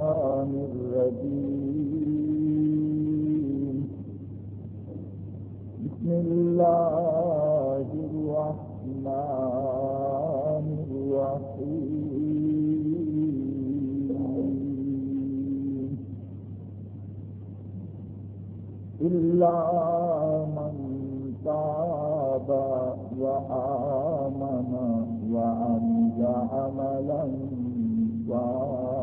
الشيطان الرجيم. بسم الله الرحمن الرحيم. إلا من تاب وآمن وعمل عملا صالحا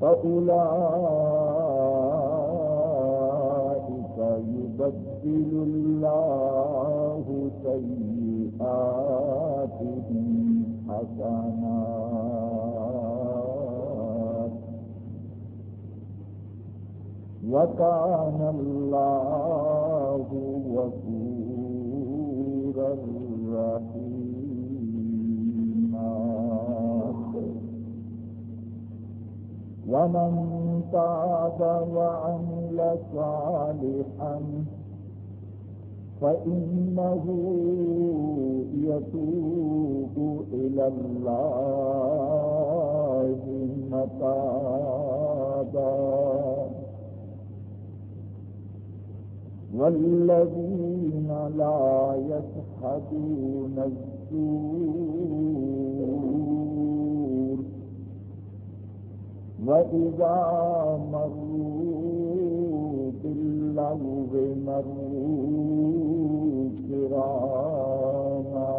فأولئك يبدل الله سيئاتهم حسنات وكان الله غفورا ومن تاب وعمل صالحا فإنه يتوب إلى الله متابا والذين لا يشهدون الزور وإذا مروا باللغو مروا كراما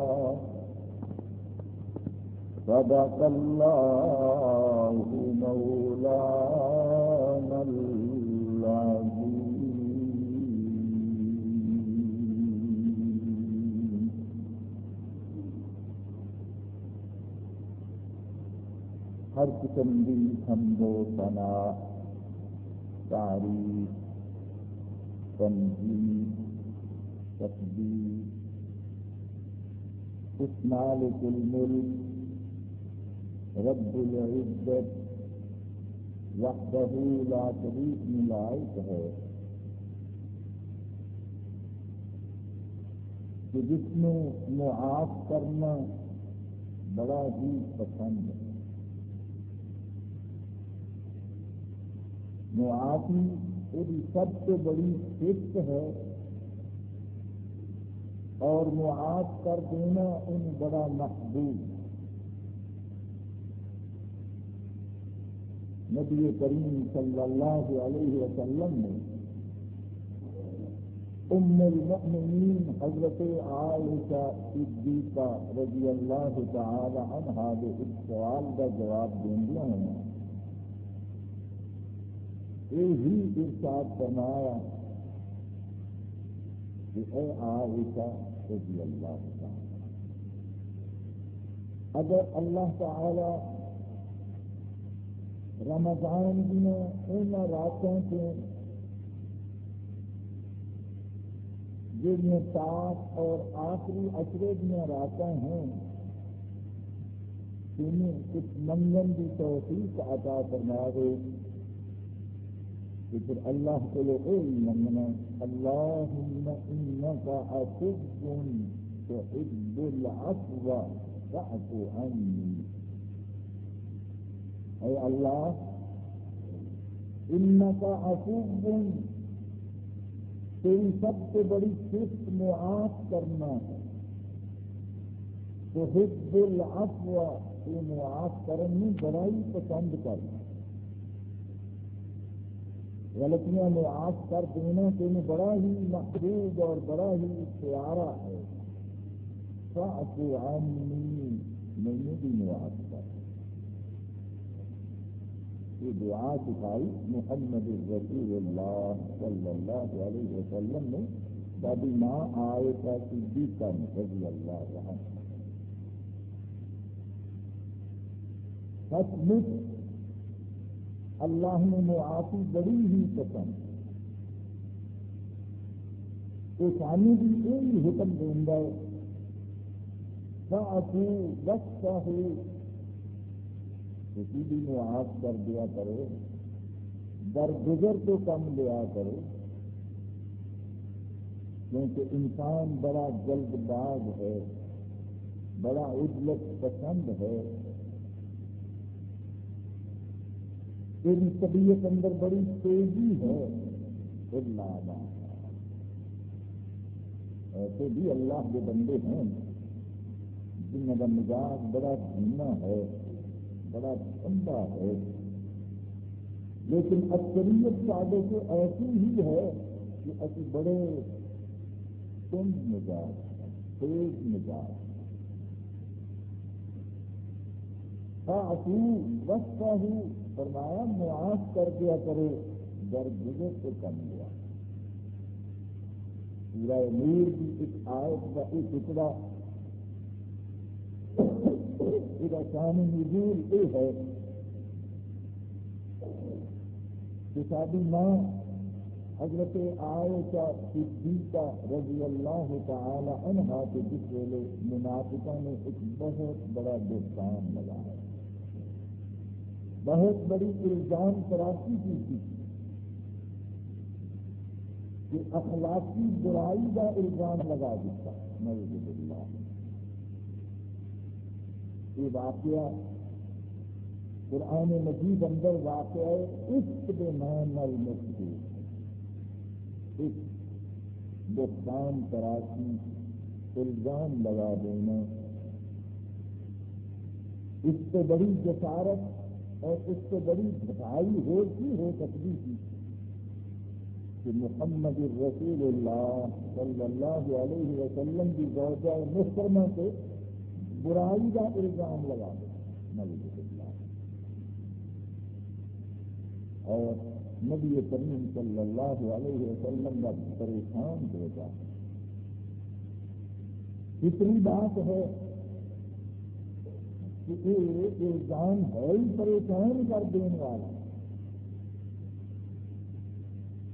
صدق الله مولانا ہر قسم کی حمد و ثنا تعریف تنظیم تصدیق اس مالک الملک، رب العزت، وحدہ لا شریک ملائک ہے۔ کہ جس میں معاف کرنا بڑا ہی پسند ہے۔ معافی پوری سب سے بڑی فکر ہے اور معاف کر دینا ان بڑا محبوب نبی کریم صلی اللہ علیہ وسلم نے ام المؤمنین حضرت عائشہ صدیقہ رضی اللہ تعالی عنہ کے اس سوال کا جواب دیں دیا ہیں یہی ارشاد فرمایا کہ اے عائشہ رضی اللہ تعالی اگر اللہ تعالی رمضان دنوں ان راتوں سے جن میں سات اور آخری اشرے دیا راتیں ہیں انہیں کچھ منگن کی توفیق عطا فرما دے۔ کہ پھر اللہ کو لو اے منگنا اللہم انکا عفو تحب العفو فاعف عنی. اے اللہ، انکا عفو تیری سب سے بڑی صفت معاف کرنا ہے. تو حب العفو، تو معاف کرنے بڑائی پسند کرنا غلطیاں معاف کر دینا تمہیں بڑا ہی محبوب اور بڑا ہی پیارا ہے۔ فاعف عنی، میں بھی معاف کر یہ دعا سکھائی محمد رسول اللہ صلی اللہ علیہ وسلم نے۔ دادی ماں آئے کا صدیقہ رضی اللہ عنہ۔ سچ مچ اللہ نے معافی بڑی ہی پسند سانی بھی یہی حکم دینا ہے۔ فاعفو کسی بھی معاف کر دیا کرو۔ درگزر تو کم لیا کرو۔ کیونکہ انسان بڑا جلد باز ہے، بڑا اجلت پسند ہے۔ تیری طبیعت اندر بڑی تیزی ہے۔ ایسے بھی اللہ کے بندے ہیں جن کا مزاج بڑا دھیما ہے، بڑا ٹھنڈا ہے۔ لیکن اکثریت سادے سے ایسی ہی ہے کہ اسی بڑے تند مزاج تیز مزاج وسطہ ہوں فرمایا، معاف کر دیا کرے، در گزر سے کم ہوا۔ پورا امیر بھی ایک آیت کا ایک ٹکڑا ایک آسانی نزول یہ ہے۔ کہ شادی ماں حضرت آئے کا صدیقہ رضی اللہ تعالی عنہ کے جس ویلے منافقہ نے ایک بہت بڑا دستان لگایا۔ بہت بڑی الزام تراشی کی تھی کہ اخلاقی برائی کا الزام لگا دیتا نوز اللہ یہ واقعہ قرآن مجید اندر واقع ہے، اس مان المسجد اس بختان تراشی، الزام لگا دینا، اس سے بڑی جسارت اور اس سے بڑی بھائی ہو کی ہو سکتی تھی کہ محمد رسول اللہ صلی اللہ علیہ وسلم کی زوجہ محترمہ سے برائی کا الزام لگا دے۔ نبی اللہ اور نبی کریم صلی اللہ علیہ وسلم کا پریشان ہو جائے اتنی بات ہے کہ یہ الزام ہے ہی پریشان کر دینے والا۔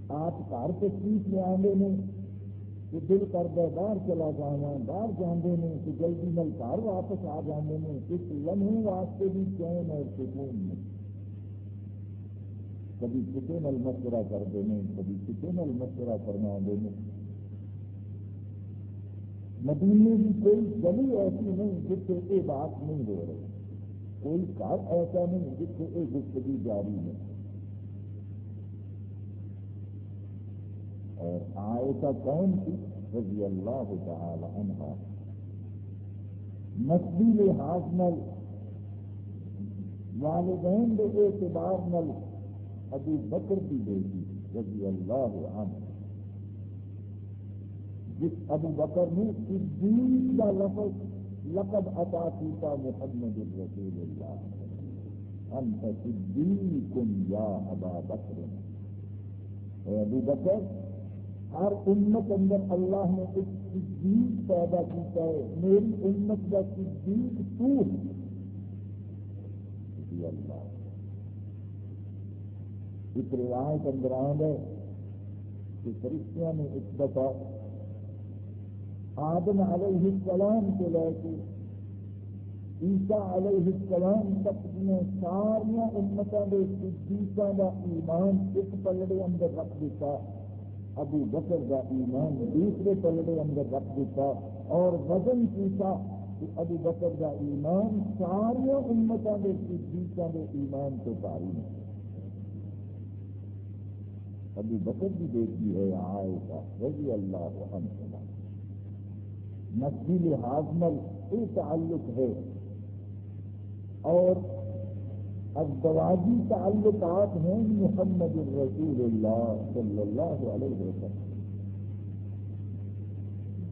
آپ گھر تشریف لے آدھے نے کہ دل کر دے باہر چلا جانا باہر جانے نے کہ جلدی نل گھر واپس آ جانے نے۔ اس لمحے واسطے بھی چین اور سکون میں کبھی کسی نل مشورہ کر دینے کبھی کسی نل مشورہ کرنا دینے مدینے کی کوئی گلی ایسی نہیں جس سے یہ بات نہیں ہو رہی۔ کوئی گھر ایسا نہیں جس سے یہ گفتگو جاری ہے اور آئے کا کون تھی؟ رضی اللہ تعالی عنہ۔ نسبی لحاظ نل۔ والدین کے اعتبار نل۔ ابھی بکر کی بیٹی رضی اللہ عنہ۔ جس ابو بکر نے صدیق کا لفظ لقب عطا کیتا محمد الرسول اللہ۔ انت صدیق یا ابا بکر۔ اے ابو بکر، ہر امت اندر اللہ نے ایک صدیق پیدا کیتا ہے۔ میری امت کا صدیق تو ہے۔ اللہ۔ ایک روایت اندر آد ہے کہ فرشتیاں نے ایک دفعہ آدم علیہ السلام کو لے کے عیسا علیہ السلام تک نے ساریا امتوں کے صدیقوں کا ایمان ایک پلڑے اندر رکھ دیتا، ابو بکر کا ایمان دوسرے پلڑے اندر رکھ دیتا اور وزن کیتا کہ ابو بکر کا ایمان ساریا امتوں کے صدیقوں کے ایمان تو پاری نہیں ابو بکر کی بیٹی ہے آئے کا رضی اللہ عنہ۔ نسلی لحاظ مل یہ تعلق ہے۔ اور ازدواجی تعلقات ہیں محمد الرسول اللہ صلی اللہ علیہ وسلم۔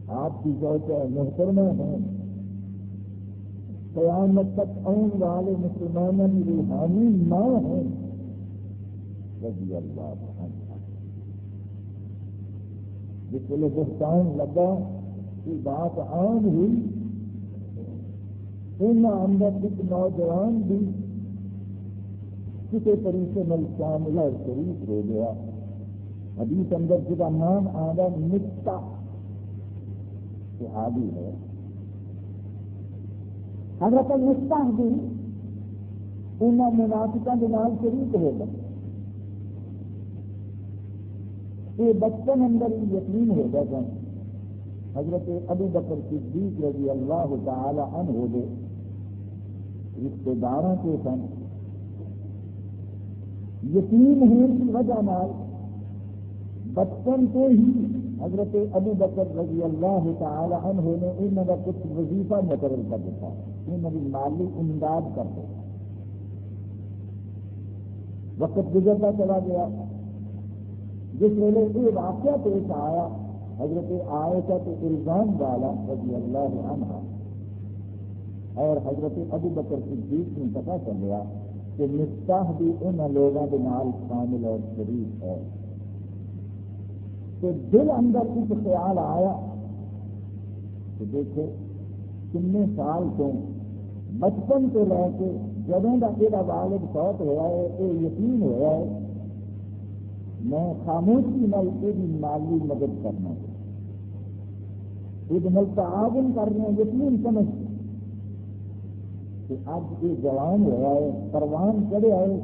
آپ کی سوچا محترمہ ہیں۔ قیامت تک آن والے مسلمانوں کی روحانی ماں ہیں۔ رضی اللہ عنہ۔ جس ویلے بہتان لگا کی بات عام ہوئی۔ ان اندر ایک نوجوان بھی کسی طریقے میں شامل شریف ہو گیا۔ حدیث اندر جب نام آدھا نکتا صحابی ہے۔ حضرت نکتا بھی ان منافقہ کے نام شریف ہو گئے۔ یہ بچپن اندر یقین ہو گیا۔ گئے حضرت ابو بکر صدیق رضی اللہ تعالی عنہ ہو رشتے داروں کے سن۔ یتیم ہونے کی وجہ نال، بچپن سے ہی حضرت ابو بکر رضی اللہ تعالی عنہ نے انہوں کا کچھ وظیفہ مقرر کر دیتا۔ انہوں کی مالی امداد کر دے وقت گزرتا چلا گیا۔ جس ویلے یہ واقعہ پیش آیا حضرت عائشہ تو الزام والا رضی اللہ عنہ۔ اور حضرت ابو بکر صدیق نے پتا چلیا کہ مفتاح بھی ان لوگوں کے نال شامل اور شریف ہے۔ تو دل اندر ایک خیال آیا کہ دیکھو کن سال تو بچپن سے لے کے جدوں کا یہ والد بہت ہوا ہے یہ یقین ہوا ہے میں خاموشی نل یہ مالی مدد کرنا یہ مل تعاون کرنا یقین سمجھ۔ کہ اب یہ جوان ہوا ہے، پروان چڑھے ہے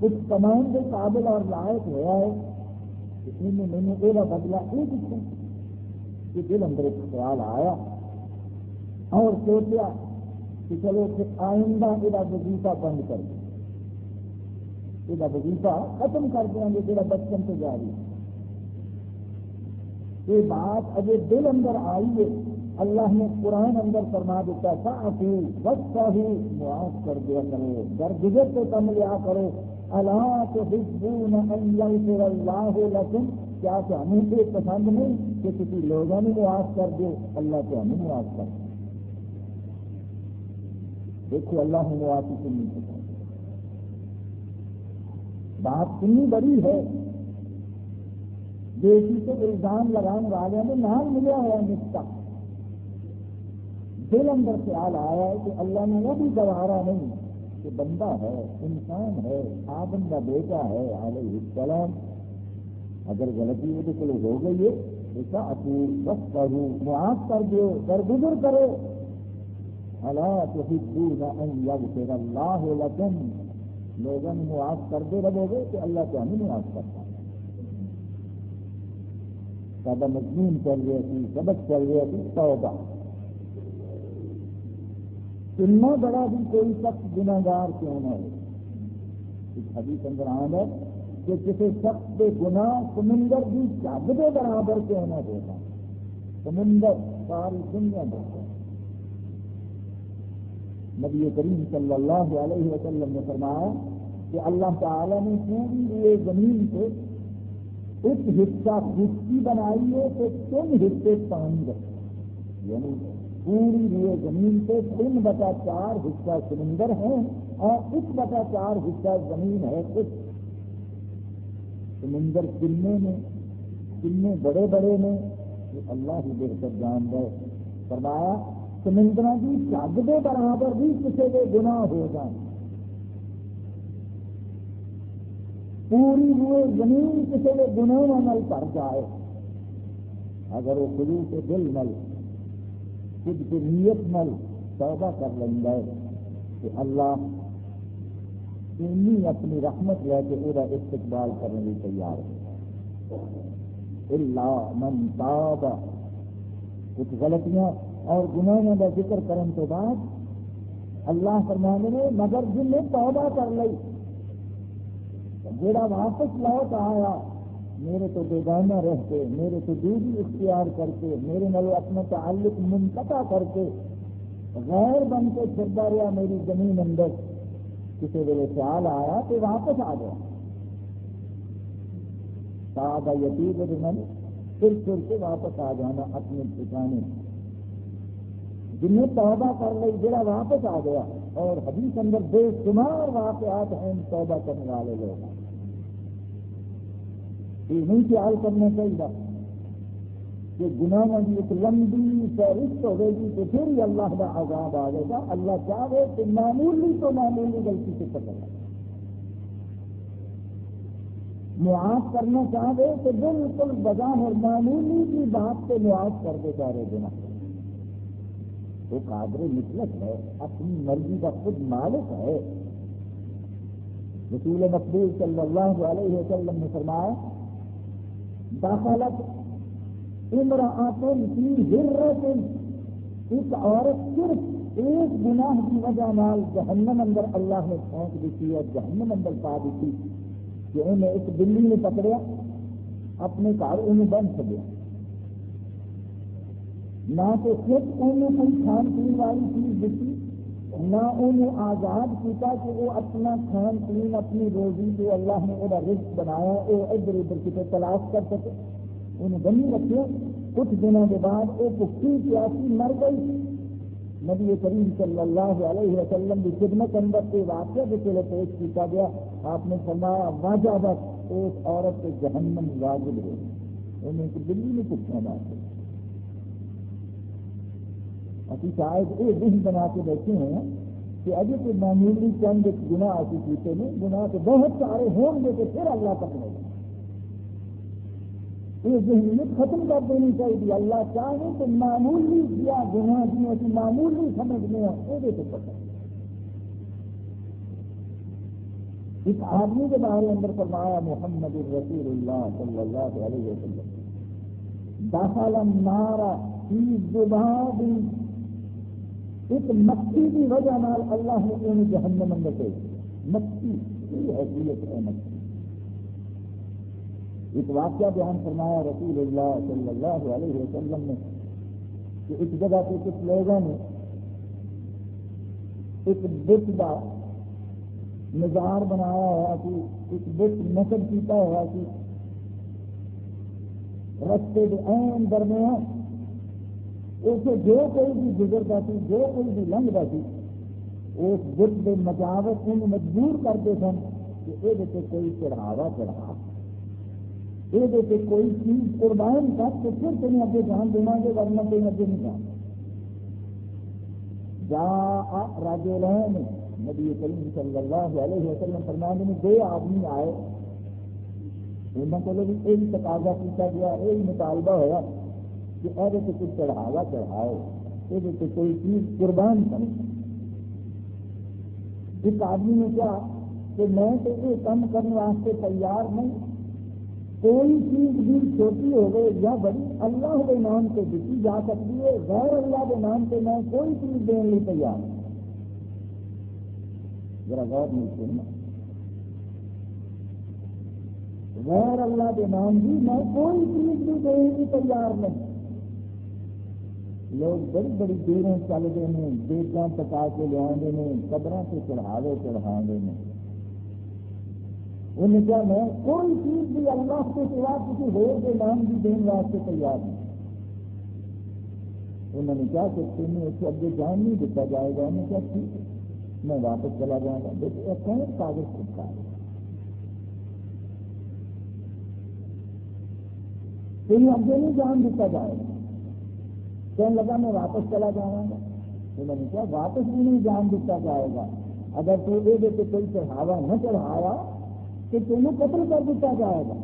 کچھ کمان کے قابل اور لائق ہوا ہے انہیں میں نے یہ بدلا یہ دکھا کہ دل اندر ایک خیال آیا اور سوچا کہ چلو پھر آئندہ یہ وظیفہ بند کر دیں۔ یہ وظیفہ ختم کر دیں گے جا بچپن سے جاری۔ یہ بات اجے دل اندر آئی ہے، اللہ نے قرآن اندر فرما دیتا صافی وقت ہی معاف کر دیا کرو در گزر سے کم لیا کرو۔ اللہ تو حزبون ان اللہ لکم کیا تو ہمیں سے پسند نہیں کہ کسی لوگوں نے معاف کر دے اللہ تو ہمیں معاف کر دے۔ دیکھو، اللہ نے معافی کو نہیں پسند۔ بات کنی بڑی ہے۔ بیٹی سے الزام لگانے والے نے نام ملیا ہوا نسخہ دل اندر خیال آیا ہے کہ اللہ نے وہ بھی گوارا نہیں کہ بندہ ہے، انسان ہے آدم کا بیٹا ہے، علیہ السلام۔ اگر غلطی وہ تو ہو گئی ہے۔ ایسا اپور بس کروں معاف کر دو درگزر کرو۔ حالات اللہ لکم۔ لوگوں نے معاف کرتے رہو گے کہ اللہ تو معاف کرتا۔ سب مضمون چل رہے تھی، سبق چل رہے تھی، توبہ۔ اتنا بڑا بھی کوئی شخص گناگار کیوں نہ ہو؟ اس حدیث اندر آمد ہے کہ کسی شخص کے گناہ سمندر بھی جگ کے برابر کیوں نہ ہوتا؟ سمندر ساری دنیا دیکھتا نبی کریم صلی اللہ علیہ وسلم نے فرمایا کہ اللہ تعالی نے یعنی پوری یہ زمین سے ایک حصہ خشکی بنائی ہے تو تین حصے پانی رکھے یعنی پوری روئے زمین سے تین بٹا چار حصہ سمندر ہے اور ایک بٹا چار حصہ زمین ہے کچھ سمندر کلنے میں کلنے بڑے بڑے میں یہ اللہ ہی بہتر جان گئے فرمایا سمندر کی جگ کے برابر بھی کسی کے گنا ہو جائیں۔ پوری روئے زمین کسی کے گناہ نل کر جائے۔ اگر وہ خلو کے دل نل خود کی نیت مل، توبہ کر لیں گے کہ اللہ اپنی رحمت لے کے پورا استقبال کرنے کی تیار ہے۔ اللہ من تاب۔ کچھ غلطیاں اور گناہوں کا ذکر کرنے کے بعد اللہ فرمانے نے مگر جن نے توبہ کر لی جڑا واپس لوٹ آیا، میرے تو بیگانہ رہ کے میرے تو دوری اختیار کر کے میرے نلو اپنا تعلق منقطع کر کے غیر بن کے چلتا رہا میری زمین اندر۔ کسی ویلے خیال آیا تو واپس آ گیا تازہ یتیب من پھر پھر کے واپس آ جانا اپنے ٹھکانے۔ جن نے توبہ کر لی جڑا واپس آ گیا۔ اور حدیث اندر بے شمار واقعات ہیں، توبہ کرنے والے لوگ۔ یہ نہیں خیال کرنا چاہیے۔ کہ گناہ کی ایک لمبی فہرست ہوگی گی تو پھر ہی اللہ کا عذاب آ جائے گا اللہ چاہے کہ معمولی تو معمولی غلطی سے پکڑ معاف کرنا چاہے تو بالکل بظاہر معمولی کی بات سے معاف کر دے سارے گنا وہ قادر مطلق ہے، اپنی مرضی کا خود مالک ہے۔ رسول مقبول صلی اللہ علیہ وسلم نے فرمایا داخلت امراطن کی ہرت ایک عورت صرف ایک گناہ کی وجہ نال جہنم اندر اللہ نے پھینک دیتی ہے، جہنم اندر پا دیتی کہ انہیں ایک بلی نے پکڑیا، اپنے گھر انہیں بند چلیا۔ نہ تو خود انہیں کوئی کھان پین والی چیز دیتی نہ انہیں آزاد کیا کہ وہ اپنا کھان پین، اپنی روزی جو اللہ نے وہ رزق بنایا، وہ ادھر ادھر کتنے تلاش کر سکے۔ انہیں بنی رکھے۔ کچھ دنوں کے بعد وہ بھوکی پیاسی مر گئی۔ نبی کریم صلی اللہ علیہ وسلم کی خدمت اندر کے واقعہ کے لیے پیش کیا گیا۔ آپ نے فرمایا، واجہ بس، اس عورت کے جہنم واجب ہو۔ انہیں ایک دلی میں پوچھنا بات ہے ابھی شاید یہ دن بنا کے بیٹھے ہیں کہ ابھی تو معمولی چند گناہ ایسی کیتے ہیں، گناہ تو بہت سارے ہوں گے کہ پھر اللہ پکڑے گا یہ ذہنیت ختم کر دینی چاہیے۔ اللہ چاہے تو معمولی کیا گناہ کی ایسی معمولی سمجھنے ہیں وہ تو پتہ اس آدمی کے بارے اندر فرمایا محمد الرسول اللہ صلی اللہ علیہ وسلم، داخل نارا فی زباب ایک مکھی کی وجہ نال اللہ نے انہیں جہنم اندر بھیج مکھی کی حیثیت ہے مکھی ایک واقعہ بیان فرمایا رسول اللہ صلی اللہ علیہ وسلم نے کہ ایک جگہ پہ کچھ لوگوں نے ایک بت کا نظار بنایا ہوا کہ ایک بت نقل کیتا ہوا کہ رستے کے اہم درمیان اسے جو کوئی بھی گزرتا سی جو کوئی بھی لنگتا سی اس بت کے مجاوت مجبور کرتے سن کہ یہ کوئی چڑھاوا چڑھا۔ یہ کوئی چیز قربان کر تو پھر تمہیں اگے جان دینا گے ورنہ کوئی اگے نہیں جان جا راجے رہے نبی کریم صلی اللہ علیہ وسلم فرمانے میں دو آدمی آئے۔ انہوں کو بھی یہی تقاضا کیا گیا یہی مطالبہ ہوا۔ کہ ایسے سے کچھ چڑھاوا چڑھاؤ یہ کوئی چیز قربان کرو ایک آدمی نے کہا کہ میں تو یہ کام کرنے واسطے تیار نہیں۔ کوئی چیز بھی چھوٹی ہو گئے یا بڑی، اللہ کے نام سے دیتی جا سکتی ہے۔ غیر اللہ کے نام سے میں کوئی چیز دینے لیے تیار ہوں ذرا غور نہیں سننا غیر اللہ کے نام بھی میں کوئی چیز بھی دینے کی تیار نہیں۔ لوگ بڑی بڑی دیریں چل گئے ہیں بیٹا پکا کے لے آئے قدروں سے چڑھاوے چڑھا ہیں۔ انہیں کیا میں کوئی چیز بھی اللہ کے سوا کسی ہور کے نام بھی دین واسطے تیار نہیں۔ انہوں نے کیا کہ تمہیں اسے اگے جان نہیں دیتا جائے گا۔ انہیں کیا ٹھیک میں واپس چلا جاؤں گا۔ دیکھیے کون کاغذ چھپتا ہے؟ تمہیں اگے نہیں جان دیتا جائے گا۔ کہنے لگا، میں واپس چلا جاؤں گا. انہوں نے کیا واپس بھی نہیں جان دیتا جائے گا؟ اگر تو یہ دیتے کوئی چڑھاوا نہ چڑھایا کہ تمہیں قتل کر دیتا جائے گا.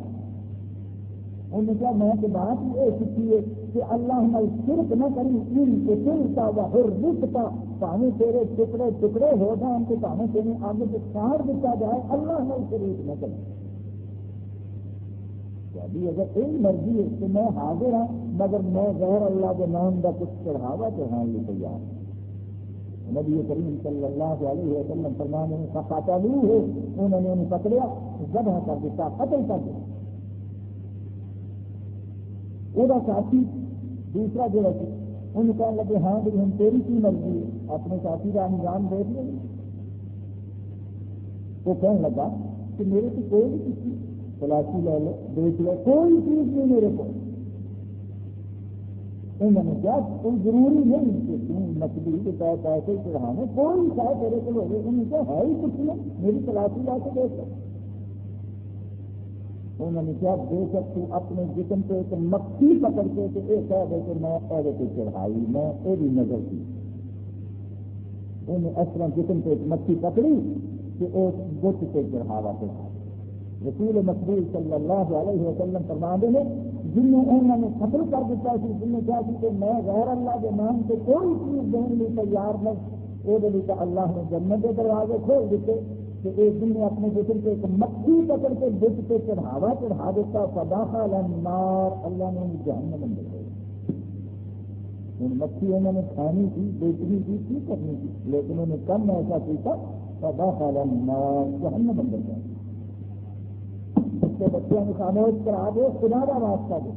انہوں نے کہا، میں تو بات یہ سیکھی ہے کہ اللہ ہماری صرف نہ کری ان کے دل کا وہ رکھتا پانی تیرے ٹکڑے ٹکڑے ہو جائیں کہ پانی تیرے آگے سے چھاڑ دیتا جائے، اللہ ہماری شریف نہ کرے. ابھی اگر ایک مرضی ہے کہ میں حاضر ہوں، مگر میں غیر اللہ کے نام کا کچھ چڑھاوا چڑھانے ہاں، لیے تیار ہوں نبی کریم صلی اللہ علیہ وسلم فرمانے میں سفاتا نہیں ہے۔ انہوں نے انہیں پکڑیا ذبح کر دیتا، قتل کر دیا وہ ساتھی دوسرا جو رکھے انہیں کہنے لگے ہاں کہ ہم تیری کی مرضی ہے، اپنے ساتھی کا انجام دیکھ لیں وہ کہنے لگا کہ میرے سے کوئی بھی کسی تلاشی لے لو، دیکھ لو، کوئی چیز نہیں میرے کو۔ انہوں نے کیا کوئی ضروری نہیں کہ تم مچھلی کے تحت پیسے چڑھانے کوئی شاید تیرے کو لوگ انہوں نے ہے ہی کچھ نہیں، میری تلاشی لا کے دیکھ انہوں نے کیا بے شک تو اپنے جسم پہ ایک مکھی پکڑ کے کہ یہ کہہ دے کہ میں ایسے پہ چڑھائی، میں یہ بھی نظر کی۔ انہیں اس طرح جسم پہ ایک مکھی پکڑی کہ اس بت پہ چڑھاوا چڑھا رسول مقبول صلی اللہ علیہ وسلم فرما دے جنہیں انہوں نے قتل کر دیتا سی جن نے کہا کہ میں غیر اللہ کے نام سے کوئی چیز دینے لیے تیار نہیں، وہ اللہ نے جنت کے دروازے کھول دیتے کہ ایک دن نے اپنے جسم سے ایک مکھی پکڑ کے بت پہ چڑھاوا، چڑھا دیتا فدا النار، اللہ نے جہنم اندر ہوں مچھلی انہوں نے کھانی تھی، بیچنی تھی کی کرنی تھی؟ لیکن انہیں کم ایسا پیتا سدا خالہ جہن بن گیا بچے بچوں کو خاموش کرا دے، خدا کا واسطہ دے۔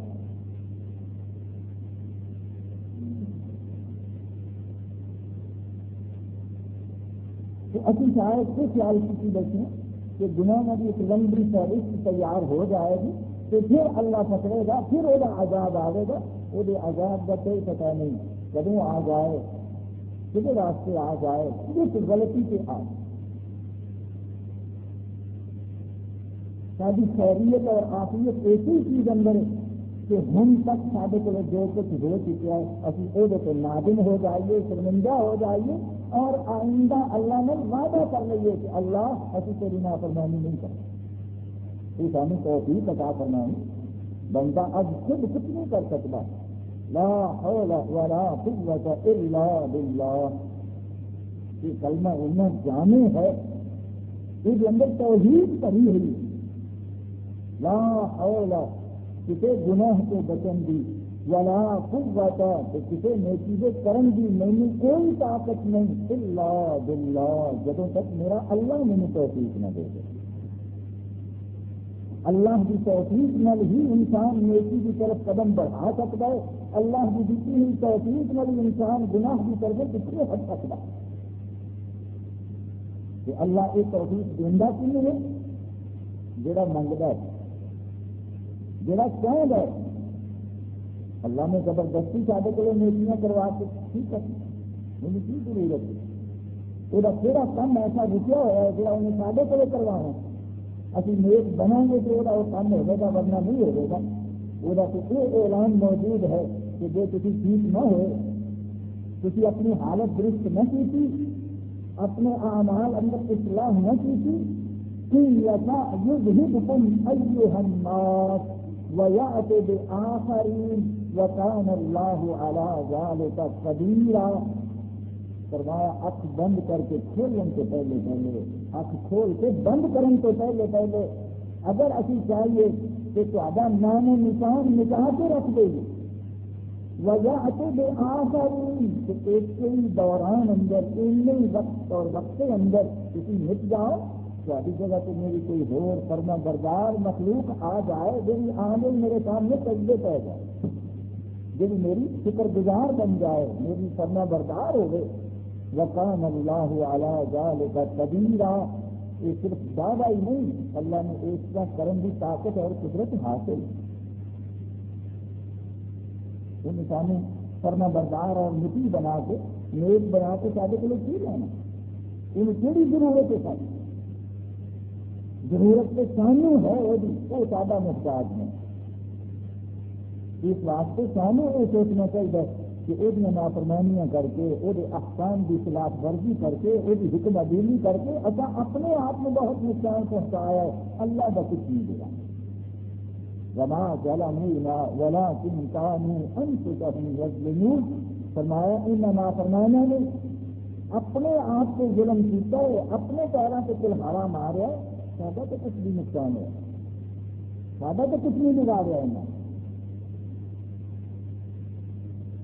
تو ابھی شاید سے خیال کی بیٹھے کہ گناہ میں بھی ایک لمبی فہرست تیار ہو جائے گی، تو پھر اللہ پکڑے گا، پھر وہ آزاد آئے گا، وہ آزاد کا کوئی پتہ نہیں۔ کدوں آ جائے کس راستے آ جائے کس غلطی سے آ ساری خیریت اور آفیت ایسی چیز اندر ہے کہ ہم تک سارے کو جو کچھ ہو چکا ہے ابھی وہ نادم ہو جائیے، شرمندہ ہو جائیے اور آئندہ اللہ نے وعدہ کر لیے کہ اللہ اسی تیری نافرمانی نہیں کرتا یہ سامنے توفیق عطا کرنا ہے بندہ اب خود کچھ نہیں کر سکتا۔ لا حول ولا قوت الا باللہ۔ یہ کلمہ انہیں جانے ہے، اس اندر توحید پڑی ہوئی لا حول. کسی گناہ کو بچن دی ولا قوت تو کسی نیکی کرن دی میں کوئی طاقت نہیں، الا باللہ. جب تک میرا اللہ مجھے توفیق نہ دے دے. اللہ کی توفیق نل ہی انسان نیکی کی طرف قدم بڑھا سکتا ہے. اللہ کی دیتی ہوئی توفیق نل انسان گناہ کی طرف کتنے ہٹ سکتا ہے کہ اللہ یہ توفیق دینا کیوں ہے؟ جڑا منگتا ہے. جڑا چاہتا ہے۔ اللہ نے زبردستی سارے کو نیکیاں کروا کے ٹھیک ہے مجھے کی ضرورت ہے؟ وہ کہڑا کام ایسا رکیا ہوا ہے جہاں انہیں سارے کو کروانا ابھی نیک بنا گے تو وہ کام ہوگا گا، ورنہ نہیں ہوگا گا۔ وہ یہ اعلان موجود ہے کہ جو کسی ٹھیک نہ ہو، کسی اپنی حالت درست نہ کی تھی، اپنے اعمال اندر اصلاح نہ کی تھی کہ یسا یذہبکم ایھا الناس۔ ویأتی بآخرین وکان اللہ علی ذالک قدیرا فرمایا، اکھ بند کر کے کھولن سے پہلے پہلے۔ اکھ کھول کے بند کرن سے پہلے پہلے۔ اگر اسی چاہیے کہ تا نام و نشان نکاح کے رکھ دے۔ گی وجہ بے آخری کہ ایک ہی دوران اندر اتنے وقت اور وقت کے اندر کسی مٹ جاؤ۔ تاری جگہ تو میری کوئی ہو فرما بردار مخلوق آ جائے جی آنے میرے سامنے سجدے پہ جائے جی میری شکر گزار بن جائے، میری فرما بردار ہوئے۔ وقان اللہ علی جال کا قبیرہ یہ صرف دعویٰ ہی نہیں، اللہ نے ایک کا کرم کی طاقت اور قدرت حاصل۔ ان سامنے فرما بردار اور مٹی بنا کے نیک بنا کے سارے کو لوگ کی لینا ان کہڑی ضرورت ہے ساری۔ ضرورت کے سامنے ہے، وہ زیادہ محتاج ہے اس واسطے سامنے یہ سوچنا چاہیے کہ یہ نافرمانیاں کر کے وہ احکام کی خلاف ورزی کر کے وہ حکم ادیلی کر کے اچھا اپنے آپ میں بہت نقصان پہنچایا ہے۔ اللہ کا کچھ نہیں دیا۔ وما ظلمونا ولكن كانوا انفسهم يظلمون۔ فرمایا، ان نافرمانوں نے اپنے آپ کو ظلم کیتا ہے، اپنے پیروں سے کلہارا مارا سادہ تو کچھ بھی نقصان ہے سادہ تو کچھ نہیں بگاڑ بگاڑا ہے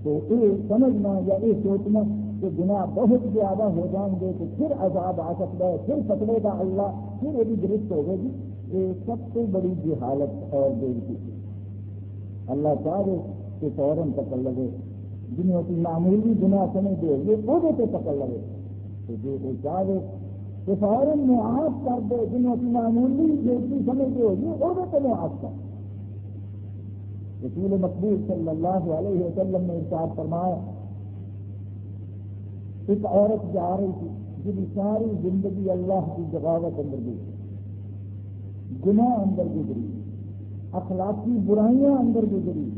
تو یہ سمجھنا یا یہ سوچنا کہ گناہ بہت زیادہ ہو جائیں گے تو پھر عذاب آ سکتا ہے، پھر پکڑے گا اللہ، پھر یہ بھی درست ہوگی جی۔ گی یہ سب سے بڑی جی جہالت اور بے اللہ چاہے کہ فوراً پکڑ لگے۔ جنہوں کی معمولی گناہ سمجھ دے، یہ وہ پکڑ لگے۔ تو جو وہ چاہے کہ فوراً معاف کر دے، جنہوں کی معمولی بیٹی سمجھ دے ہوگی وہ تو معاف کر۔ رسول مقبول صلی اللہ علیہ وسلم نے ارشاد فرمایا، ایک عورت جا رہی تھی جن ساری زندگی اللہ کی جگاوت اندر گزری گناہ اندر گزری۔ اخلاقی برائیاں اندر گزری۔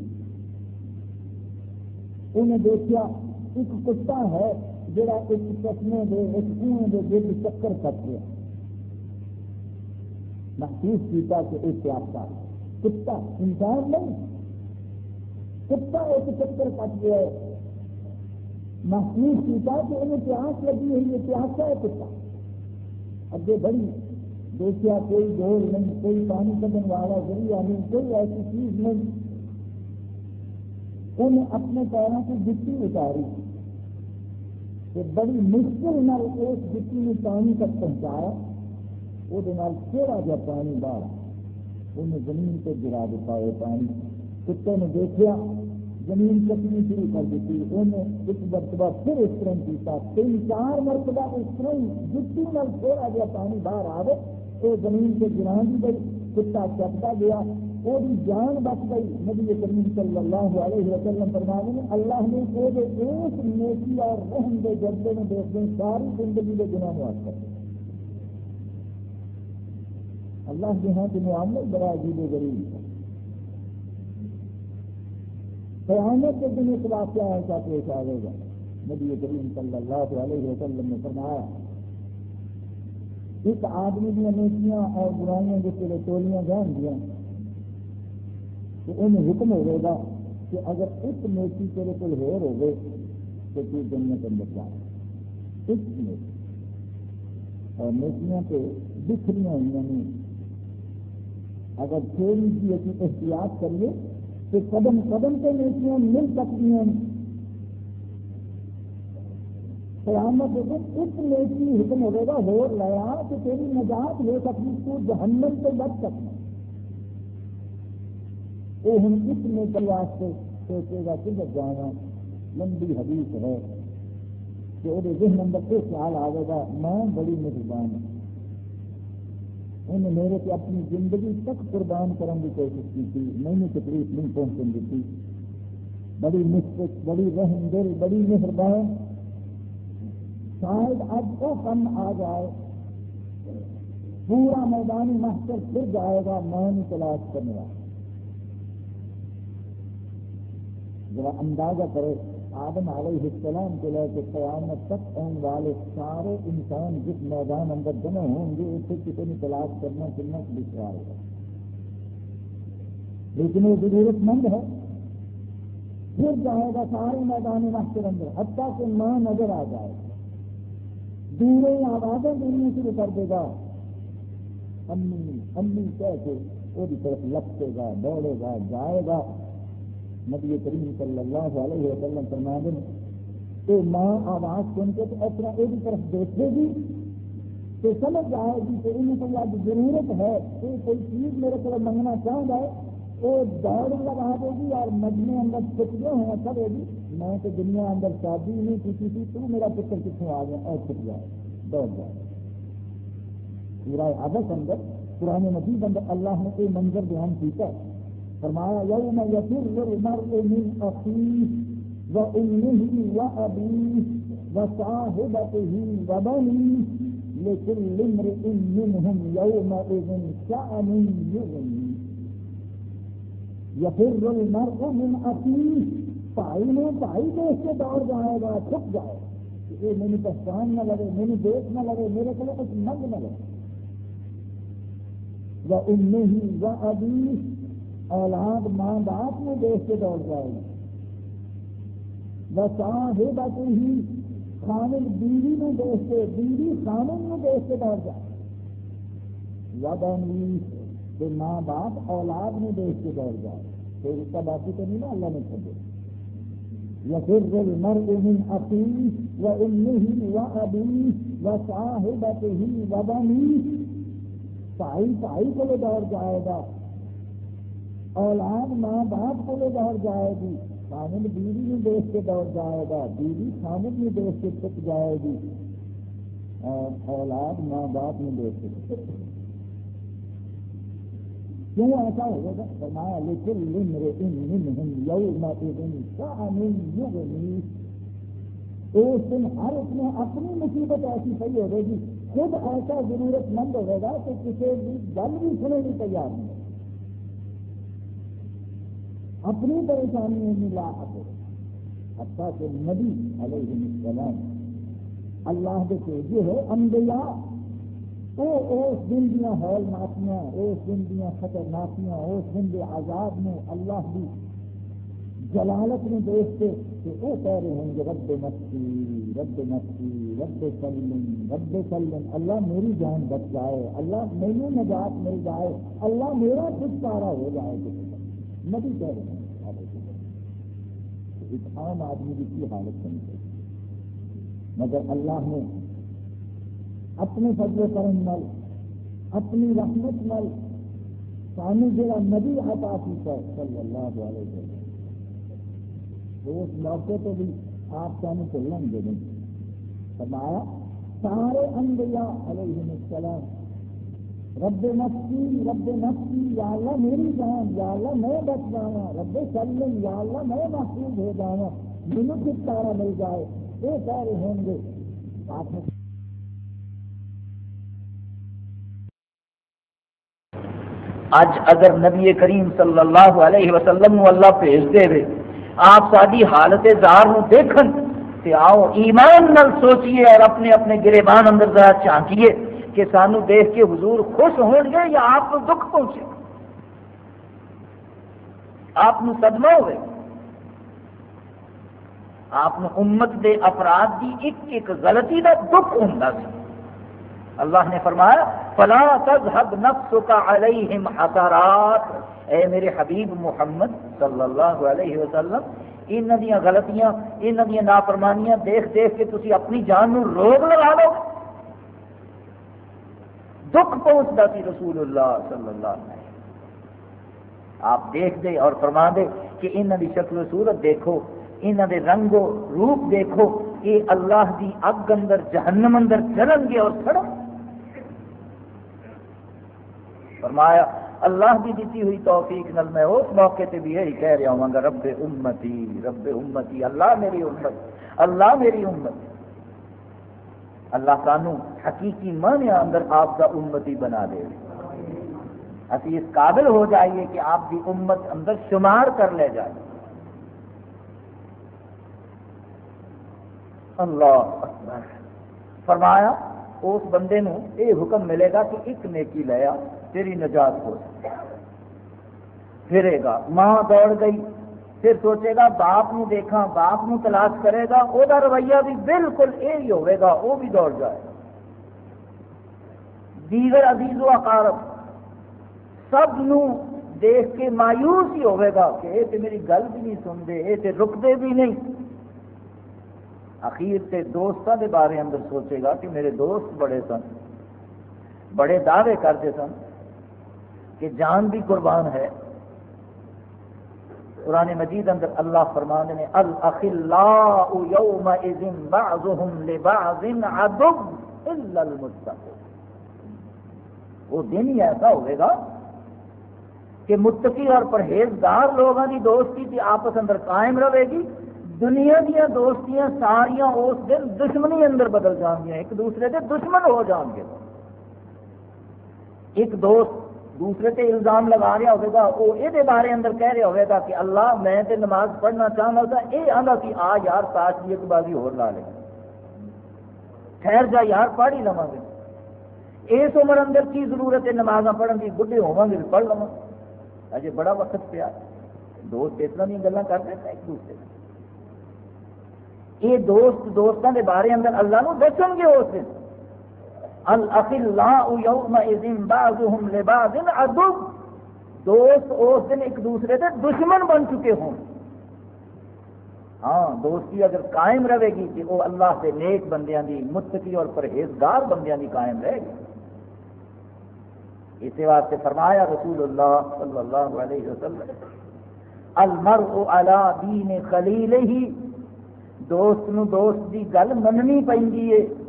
انہیں دیکھا، ایک کتا ہے جڑا ایک چشمے دے ایک کنویں دے دل چکر کٹ گیا محسوس کیا کہ ایک پیاسا کتا انسان نہیں، کتا ایک چکر کٹ گیا ہے۔ محسوس کیا کہ انہیں پیاس لگی ہوئی ہے، پیاسا ہے کتا۔ اگے بڑی دیکھا کوئی ڈول نہیں، کوئی پانی کھن والا ذریعہ نہیں، کوئی ایسی چیز نہیں۔ انہیں اپنے پیروں کی جتی اتاری۔ کہ بڑی مشکل نال اس جتی نے پانی تک پہنچایا وہ تھوڑا جا پانی باہر انہیں زمین پہ گرا دیتا وہ پانی۔ کتے نے دیکھا زمین چکنی شروع کر دیتی انہیں ایک مرتبہ پھر اس طرح کیا تین چار مرتبہ اس طرح جتی نال تھوڑا جا پانی باہر آئے وہ زمین سے گرا دی گئی، کتا چپتا گیا وہ بھی جان بچ گئی نبی کریم صلی اللہ علیہ وسلم فرمانے میں اللہ نے وہ ایک نیکی اور رحم کے جذبے میں دیکھ دیں ساری زندگی کے گناہ معاف کر اللہ کے ہاں کے معاملے بڑا عجیب و غریب ہے قیامت کے دن ایک واقعہ ایسا پیش آئے گا نبی کریم صلی اللہ علیہ وسلم نے فرمایا ایک آدمی دیا نیکیاں اور برائیاں جس کے ٹولیاں جان دیا تو انہیں حکم ہوگا کہ اگر ایک نیکی تیرے کو ہو ہوگے تو تو دنیا کے اندر جائے ایک نیکی اور نیکیاں پہ بکھریاں ہوئی نہیں۔ اگر تھوڑی سی ایسی احتیاط کریے تو قدم قدم پہ نیکیاں مل سکتی ہیں۔ قیامت اس نیکی حکم ہوگا، ہو لیا کہ تیری نجات ہو سکتی، تو جہنم سے بچ سکتی۔ وہ ہم اس میں کل واسطے سوچے گا کدھر جانا لمبی حدیث ہے کہ وہ ذہن اندر یہ خیال آئے گا، میں بڑی مہربان ہوں۔ انہیں میرے کو اپنی زندگی تک قربان کرنے کی کوشش کی تھی، میں نے تکلیف نہیں پہنچنے دی تھی۔ بڑی مشکل، بڑی رحم دل، بڑی مہربان۔ شاید اب وہ کم آ جائے۔ پورا میدانی محسوس پھر جائے گا، میں تلاش کرنے والا۔ ذرا اندازہ کرے آدم علیہ السلام کو لے کے قیامت تک آنے والے سارے انسان جس میدان اندر جمع ہوں گے، اسے کتنی تلاش کرنا چلنا دشوار ہوگا لیکن وہ ضرورت مند ہے۔ پھر جائے گا سارے میدان وقت اندر، حتیٰ کہ ماں نظر آ جائے۔ گا دورے آوازیں دینے شروع کر دے گا۔ امی امی کہہ کے، وہ طرف لپٹے گا، دوڑے گا، جائے گا۔ نبی کریم صلی اللہ علیہ وسلم فرما دیں تو ماں، آواز سن کے تو اپنا ایک طرف دیکھے گی تو سمجھ جائے گی کہ انہیں کوئی آج ضرورت ہے کہ کوئی چیز میرے کو منگنا چاہ جائے وہ دوڑ لگا دے گی اور مجمے اندر چھٹیاں ہیں کرے گی میں تو دنیا اندر شادی نہیں کی تھی تو میرا پتر کتوں آ گیا اور چھٹ جائے دوڑ جائے پورا آدت اندر پرانے مجید اندر اللہ نے کوئی منظر بیان کیتا ہے؟ فرمایا، یوم یفر المرء من اخیه وامه وابیه وصاحبته وبنيه لكل امرئ منهم يومئذ شأن يغني يفر المرء من اخیه بھائی نے بھائی دیکھ کے دوڑ جائے گا، چھپ جائے گا. یہ میری پہچان نہ لگے میری دیکھ نہ لگے، میرے کو کچھ منگ نہ لگے. وہ امه وابیه اولاد ماں باپ میں دیکھ کے دوڑ جائے گی۔ بس ہے بات ہی خامد بیوی میں دیکھ کے، بیوی خامد میں دیکھ کے دوڑ جائے۔ کہ ماں باپ اولاد میں دیکھ کے دوڑ جائے۔ تو اس کا باقی تو نہیں نا اللہ نے چھوڑے یا پھر مرد من عقیق و امہ و ابی و صاحبت ہی و بنی۔ پائی پائی کو لے دوڑ جائے گا۔ اولاد ماں باپ کو لے دوڑ جائے گی خامد بیوی میں دیکھ کے دوڑ جائے گا، بیوی خامد میں دیکھ کے چھپ جائے گی۔ اور اولاد ماں باپ میں دیکھ کے کیوں ایسا ہوگا گا فرمایا لیکن لمر ان منہم یوم یغنی۔ اس دن ہر اس میں اپنی مصیبت ایسی صحیح ہوگی گی خود ایسا ضرورت مند ہوگا کہ کسی بھی گل بھی سنے بھی تیار نہیں۔ اپنی پریشانی میں لا سکے حتیٰ کہ نبی علیہ السلام اللہ کے جو ہے، انبیاء۔ وہ اس دن دیا ہال ناسیاں اس دن دیا خطرناکیاں اس دن کے آزاد میں اللہ کی جلالت میں دیکھتے کہ وہ کہہ رہے ہوں گے رب مستی رب مستی رب سلم رب سلم، اللہ میری جان بچ جائے اللہ میری نجات مل جائے، اللہ میرا چھٹکارا ہو جائے۔ گا نبی کہہ رہے ہیں ایک عام آدمی کی کی حالت بنی گئی؟ مگر اللہ نے اپنے فضل کرم نل اپنی رحمت نل سانو جڑا نبی عطا کیتا صلی اللہ علیہ وسلم، تو اس موقع پہ بھی آپ سانو بھولیں گے نہیں۔ فرمایا، سارے انبیاء علیہ السلام رب نفسی رب نفسی، یا اللہ میری جان، یا اللہ میں بچ جانا رب سلم یا اللہ میں محفوظ ہو جانا مینو کس طرح مل جائے، یہ سارے ہوں گے۔ آپ اج اگر نبی کریم صلی اللہ علیہ وسلم اللہ بھیج دے وے، آپ ساری حالت زار دیکھن، تے آؤ ایمان نل سوچیے اور اپنے اپنے گریبان اندر ذرا چانکیے۔ کہ سانو دیکھ کے حضور خوش ہو گے یا آپ کو دکھ پہنچے؟ آپ صدمہ ہوئے آپ امت دے افراد دی ایک ایک غلطی کا دکھ ہوں سی۔ اللہ نے فرمایا، فلا تذهب نفسك عليهم حسرات۔ اے میرے حبیب محمد صلی اللہ علیہ وسلم ان دیا غلطیاں ان دیا نافرمانیاں دیکھ دیکھ کے تسی اپنی جان نو روگ لگا لو۔ دکھ پہنچتا سی رسول اللہ صلی اللہ علیہ وسلم۔ آپ دیکھ دے اور فرما دے کہ ان دی شکل و صورت دیکھو ان دے رنگ و روپ دیکھو، یہ اللہ دی اگ اندر، جہنم اندر چلن گے اور سڑک فرمایا، اللہ کی دیتی ہوئی توفیق نل میں اس موقع تے بھی یہی کہہ رہا ہوں گا رب امتی رب امتی، اللہ میری امت، اللہ میری امت۔ اللہ سانو حقیقی معنی اندر آپ کا امتی بنا دے اسی اس قابل ہو جائیے کہ آپ کی امت اندر شمار کر لے جائے اللہ اکبر۔ فرمایا، اس بندے نو یہ حکم ملے گا کہ ایک نیکی لیا تیری نجات ہو جائے۔ پھرے گا، ماں دوڑ گئی۔ پھر سوچے گا، باپ نو دیکھا باپ نو تلاش کرے گا وہ رویہ بھی بالکل یہی ہوئے گا وہ بھی دوڑ جائے گا۔ دیگر عزیز و اقارب، سب نو دیکھ کے مایوس ہی ہوئے گا کہ یہ تو میری گل بھی نہیں سنتے یہ تو رکتے بھی نہیں۔ اخیر سے دوستوں کے بارے اندر سوچے گا کہ میرے دوست بڑے سن، بڑے دعوے کرتے سن کہ جان بھی قربان ہے۔ قرآن مجید اندر اللہ فرمانے نے الاخلاء یومئذ بعضهم لبعض عدو الا المتقون۔ وہ دن ہی ایسا ہوئے گا کہ متقی اور پرہیزگار لوگوں کی دوستی کی آپس اندر قائم رہے گی، دنیا دیا دوستیاں ساریاں اس دن دشمنی اندر بدل جان گیا ایک دوسرے کے دشمن ہو جان گے۔ ایک دوست دوسرے تے الزام لگا رہا ہوگا وہ یہ بارے اندر کہہ رہا ہوگا کہ اللہ میں تے نماز پڑھنا چاہتا تھا یہ آتا کہ آ یار تاش کی ایک بازی ہو لا لے۔ ٹھہر جا یار پڑھ ہی لوا گے۔ اس عمر اندر کی ضرورت ہے نماز پڑھن کی بڑھے ہوا گے، پڑھ لوا اجے بڑا وقت پیا۔ دوست اتنا دیا گلا کر رہے ہیں، ایک دوسرے یہ دوست دوستوں کے بارے اندر اللہ نو دسن گے اس دن۔ الاخلاء يومئذ بعضهم لبعض عدو۔ دوست اس دن ایک دوسرے سے دشمن بن چکے ہوں۔ ہاں دوستی اگر قائم رہے گی کہ وہ اللہ سے نیک بندیاں دی، متقی اور پرہیزگار بندیاں دی قائم رہے گی۔ اسی واسطے فرمایا رسول اللہ صلی اللہ علیہ وسلم، المرء على دین خلیل ہی۔ دوست نو دوست دی گل مننی پی ہے۔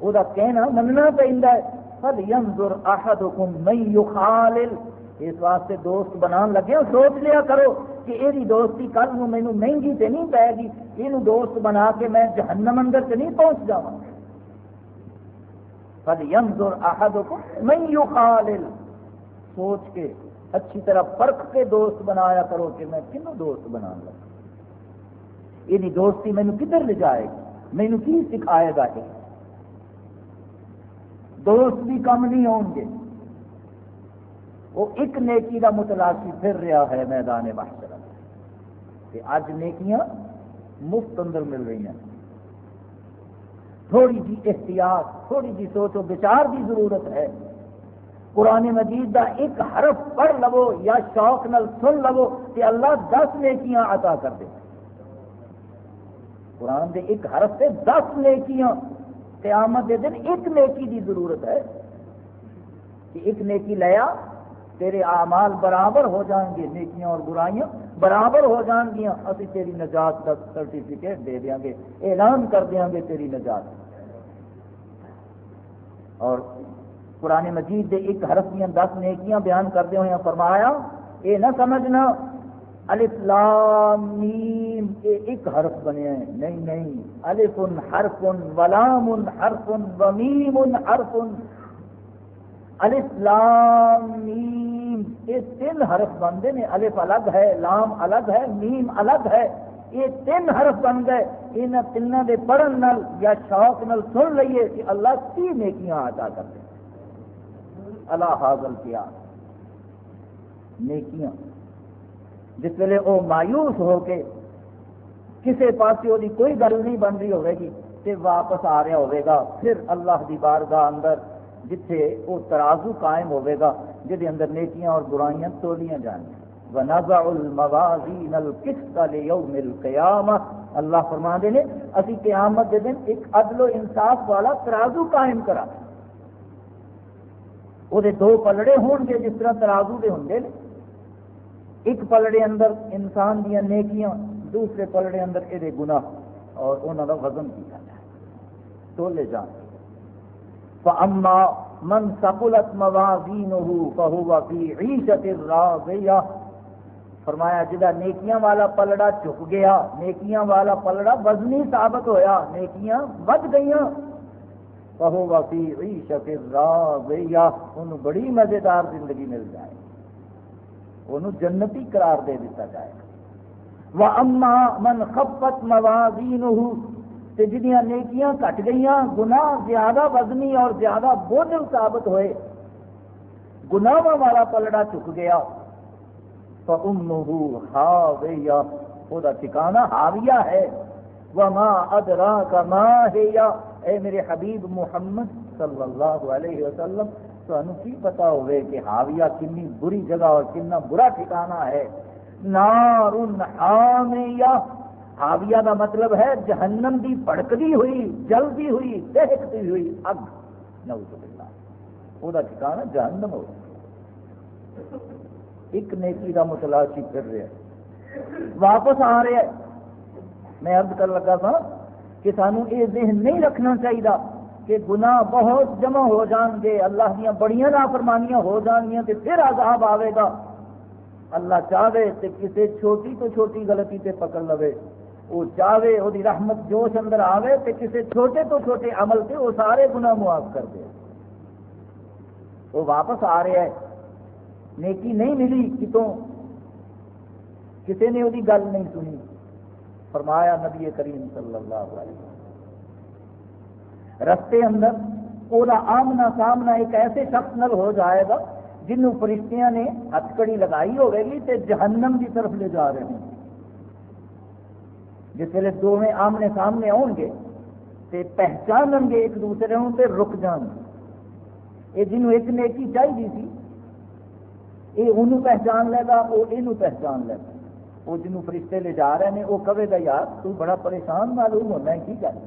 وہ کہنا مننا پہنتا ہے فَلْيَنْظُرْ أَحَدُكُمْ مَنْ يُخَالِلْ اس واسطے دوست بنان لگے سوچ لیا کرو کہ یہ دوستی کل نو مینو مہنگی تے نہیں پائے گی یہ دوست بنا کے میں جہنم اندر تے نہیں پہنچ جاؤں فَلْيَنْظُرْ أَحَدُكُمْ مَنْ يُخَالِلْ سوچ کے اچھی طرح پرکھ کے دوست بنایا کرو کہ میں کنو دوست بنا لگا یہ دوستی مینو کدھر لے جائے گی مینو کی سکھائے گا یہ دوست بھی کم نہیں ہون گے۔ وہ ایک نیکی کا متلاشی پھر رہا ہے میدان محشر کہ اج نیکیاں مفت اندر مل رہی ہیں۔ تھوڑی جی احتیاط، تھوڑی جی سوچ و بچار کی ضرورت ہے۔ قرآن مجید دا ایک حرف پڑھ لو یا شوق نل سن لو کہ اللہ دس نیکیاں عطا کر دے۔ قرآن دے ایک حرف سے دس نیکیاں قیامت دے دن ایک نیکی دی ضرورت ہے کہ ایک نیکی لیا، تیرے اعمال برابر ہو جائیں گے، نیکیاں اور برائیاں برابر ہو جان گیا ابھی تیری نجات کا سرٹیفکیٹ دے دیا گے، اعلان کر دیا گے تیری نجات۔ اور قرآن مجید دے ایک حرف دیا دس نیکیاں بیان کرتے ہوئے فرمایا یہ نہ سمجھنا الاسلام ایک حرف بنے ہیں۔ نہیں نہیں۔ الف حرف ولام حرف ومیم حرف الاسلام یہ تین حرف بنتے ہیں الف الگ ہے، لام الگ ہے، میم الگ ہے۔ یہ تین حرف بن گئے۔ ان تینوں کے پڑھن نال یا شوق نال سن لئیے کہ اللہ تی نیکیاں ادا کرتے اللہ حاضل کیا۔ نیکیاں۔ جس ویلے وہ مایوس ہو کے کسی پاس وہ کوئی گل نہیں بن رہی ہوئے گی تے واپس آ رہا ہوئے گا، پھر اللہ دی بارگاہ اندر جتھے وہ ترازو قائم ہوئے گا جہد اندر نیکیاں اور برائیاں تولیاں جانیاں ونزع الموازین القسط لیوم القیامہ اللہ فرما دے نے، اسی قیامت دے دن ایک عدل و انصاف والا ترازو قائم کرا۔ وہ دو پلڑے ہون گے جس طرح ترازو دے ہوں گے۔ ایک پلڑے اندر انسان دیا نیکیاں، دوسرے پلڑے اندر یہ گناہ، اور انہوں کا وزن کیا جائے تولے جان۔ فاما من ثقلت موازینه فرمایا جدا نیکیاں والا پلڑا چک گیا، نیکیاں والا پلڑا وزنی ثابت ہویا، نیکیاں ود گئیاں۔ فهو في عيشة راضية ان بڑی مزیدار زندگی مل جائے۔ انہوں جنتی قرار دے دیتا جائے واما من خفت موازینه تے جنیاں نیکیاں کٹ گئی گناہ زیادہ وزنی اور زیادہ بوجھل ثابت ہوئے گناہ والا پلڑا چک گیا۔ فَأُمُّهُ حَاوِيَا او دا ٹھکانہ حاویہ ہے۔ وَمَا أَدْرَاكَ مَا هِيَا اے میرے حبیب محمد صلی اللہ علیہ وسلم تو کی پتا ہوئے کہ حاویہ کنی بری جگہ اور کننا برا ٹھکانہ ہے۔ نار حامیہ حاویہ کا مطلب ہے جہنم دی پڑکتی ہوئی جلدی ہوئی، دہکتی ہوئی اگ۔ نوز باللہ۔ وہ ٹھکانا جہنم ہو۔ ایک نیکی کا متلاشی کر رہا ہے واپس آ رہا ہے میں عرض کر لگا تھا کہ سانو یہ ذہن نہیں رکھنا چاہیے۔ کہ گناہ بہت جمع ہو جان گے، اللہ دیا بڑیاں نافرمانیاں ہو جان گیا پھر عذاب آئے گا۔ اللہ چاہے تو کسی چھوٹی تو چھوٹی غلطی تے پکڑ لوے۔ وہ چاہے وہ رحمت جوش اندر آوے تو کسی چھوٹے تو چھوٹے عمل سے وہ سارے گناہ معاف کر دے۔ وہ واپس آ رہا ہے نیکی نہیں ملی کتوں۔ کسی نے وہ گل نہیں سنی۔ فرمایا نبی کریم صلی اللہ علیہ وسلم۔ رستے اندر وہ آمنا سامنا ایک ایسے شخص نل ہو جائے گا جنہوں فرشتیاں نے ہتکڑی لگائی ہوگی جی گی تو جہنم کی طرف لے جا رہے ہیں۔ جس ویلے دونوں آمنے سامنے آن گے تو پہچان گے ایک دوسرے ہوں تو رک جان گے۔ یہ جنہوں ایک نیکی چاہیے سی یہ انہوں پہچان لے گا وہ یہ پہچان لے گا۔ وہ جنہوں فرشتے لے جا رہے ہیں وہ کہے گا، یار تو بڑا پریشان معلوم ہونا ہے، کی گل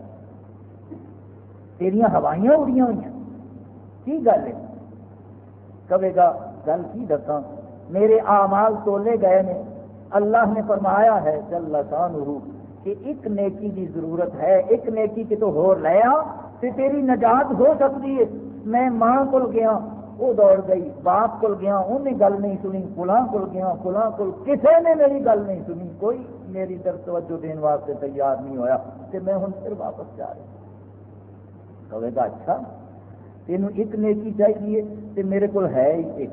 تیریاں ہوائیاں اڑیاں ہوئی کی گل ہے؟ کہے گا، گل کی دساں؟ میرے آمال تولے گئے نے۔ اللہ نے فرمایا ہے چل شان کہ ایک نیکی کی ضرورت ہے۔ ایک نیکی کی تو ہو لیا تو تیری نجات ہو سکتی ہے۔ میں ماں کو گیا وہ دوڑ گئی، باپ کو گیا انہیں گل نہیں سنی، فلاں کو گیا، فلاں کو کسی نے میری گل نہیں سنی۔ کوئی میری طرف توجہ دین واسطے تیار نہیں ہویا کہ میں ہوں پھر واپس جا رہی کہے گا اچھا؟ تین ایک نیکی چاہیے تو میرے کو ہے ہی ایک۔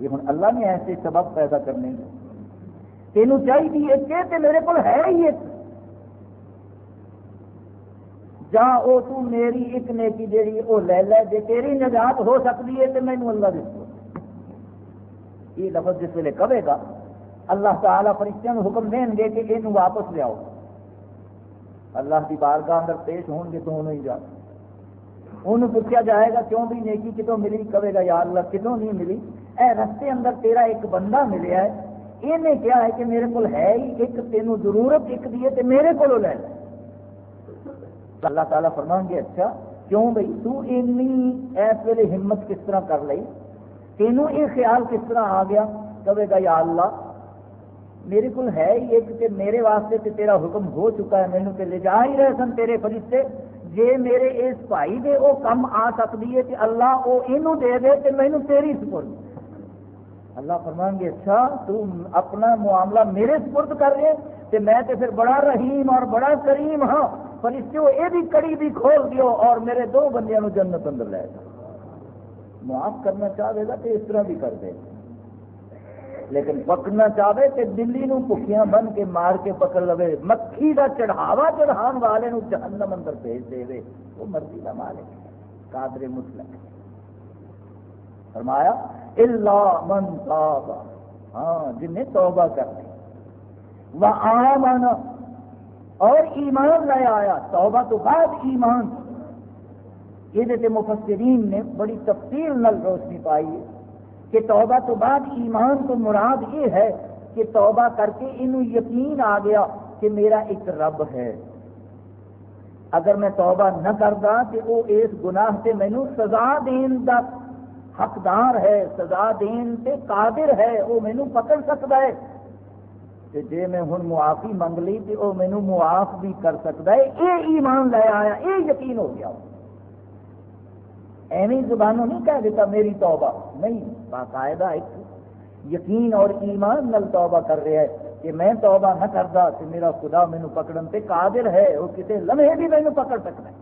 یہ ہوں اللہ نے ایسے سبب پیدا کرنے تینوں چاہیے کہ میرے کو ہے ہی ایک۔ جا او تو میری ایک نیکی جیڑی وہ لے لے جی تیری نجات ہو سکتی ہے تو مینو اللہ دس یہ لفظ جس ویلے کہے گا، اللہ تعالیٰ فرشتوں حکم دیں گے کہ یہ واپس لیاؤ اللہ کی بارگاہ اندر پیش ہون گے تو نہیں جا۔ انہوں پوچھا جائے گا، کیوں بھی نیکی کتوں ملی؟ کہے گا، یا اللہ، کتوں نہیں ملی؟ اے رستے اندر تیرا ایک بندہ ملیا ہے یہ کیا ہے کہ میرے کو ہے ہی ایک، تینوں ضرورت ایک دیے تو میرے کو لے۔ اللہ تعالیٰ فرمان گے اچھا کیوں بھائی تو اینی ایس ویلے ہمت کس طرح کر لی تینوں یہ خیال کس طرح آ گیا؟ کہے گا، یا اللہ میرے کو ہے ہی ایک کہ میرے واسطے تے تیرا حکم ہو چکا ہے مینو تے لے جا ہی رہے سن تیرے فرشتے جے میرے اس بھائی دے او کم آ سکتی ہے کہ اللہ او اینو دے دے تے مینو تیری سپرد۔ اللہ فرمان گے اچھا تو اپنا معاملہ میرے سپرد کر رہے تے میں تے پھر بڑا رحیم اور بڑا کریم ہاں فرشتے یہ بھی کڑی بھی کھول دیو اور میرے دو بندیاں جنت اندر لے جا۔ معاف کرنا چاہے گا تو اس طرح بھی کر دے۔ گا لیکن پکڑنا چاہے تو دلی نو بھکیاں بن کے مار کے پکڑ لو مکھی کا چڑھاوا چڑھان والے نو جہنم اندر بھیج دے وہ مرضی کا مالک قادر مسلم فرمایا اللہ من توبہ ہاں جن نے توبہ کر لی وہ آمن اور ایمان لے آیا۔ توبہ تو بعد ایمان۔ یہ مفسرین نے بڑی تفصیل نل روشنی پائی ہے۔ کہ توبہ تو بعد ایمان تو مراد یہ ہے کہ توبہ کر کے انہوں یقین آ گیا کہ میرا ایک رب ہے۔ اگر میں توبہ نہ کرتا تو وہ اس گناہ سے مینو سزا دین کا حقدار ہے، سزا دین سے قادر ہے وہ مینو پکڑ سکتا ہے۔ کہ جی میں ہوں معافی منگ لی تو وہ مینو معاف بھی کر سکتا ہے۔ یہ ایمان لے آیا یہ یقین ہو گیا۔ ایویں زبانوں نہیں کہہ دیتا میری توبہ۔ نہیں، باقاعدہ ایک یقین اور ایمان نل توبہ کر رہا ہے کہ میں توبہ نہ کرتا تو میرا خدا مینو پکڑن تے قادر ہے وہ کسی لمحے بھی مینو پکڑ سکتا ہے۔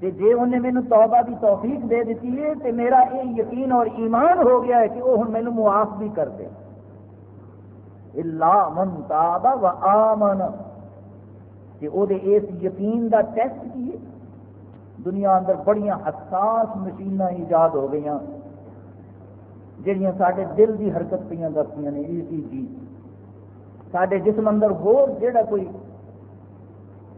تے جے انہیں مینو توبہ کی توفیق دے دیتی ہے تو میرا یہ یقین اور ایمان ہو گیا ہے کہ وہ ہوں مینو معاف بھی کر دے۔ اللہ من تابا و آمن۔ کہ وہ اس یقین دا ٹیسٹ کی ہے۔ دنیا اندر بڑی حساس مشین ایجاد ہو گئی جہاں سارے دل کی حرکت پہ دستی نے ای سی جی۔ سارے جسم اندر ہو جا کوئی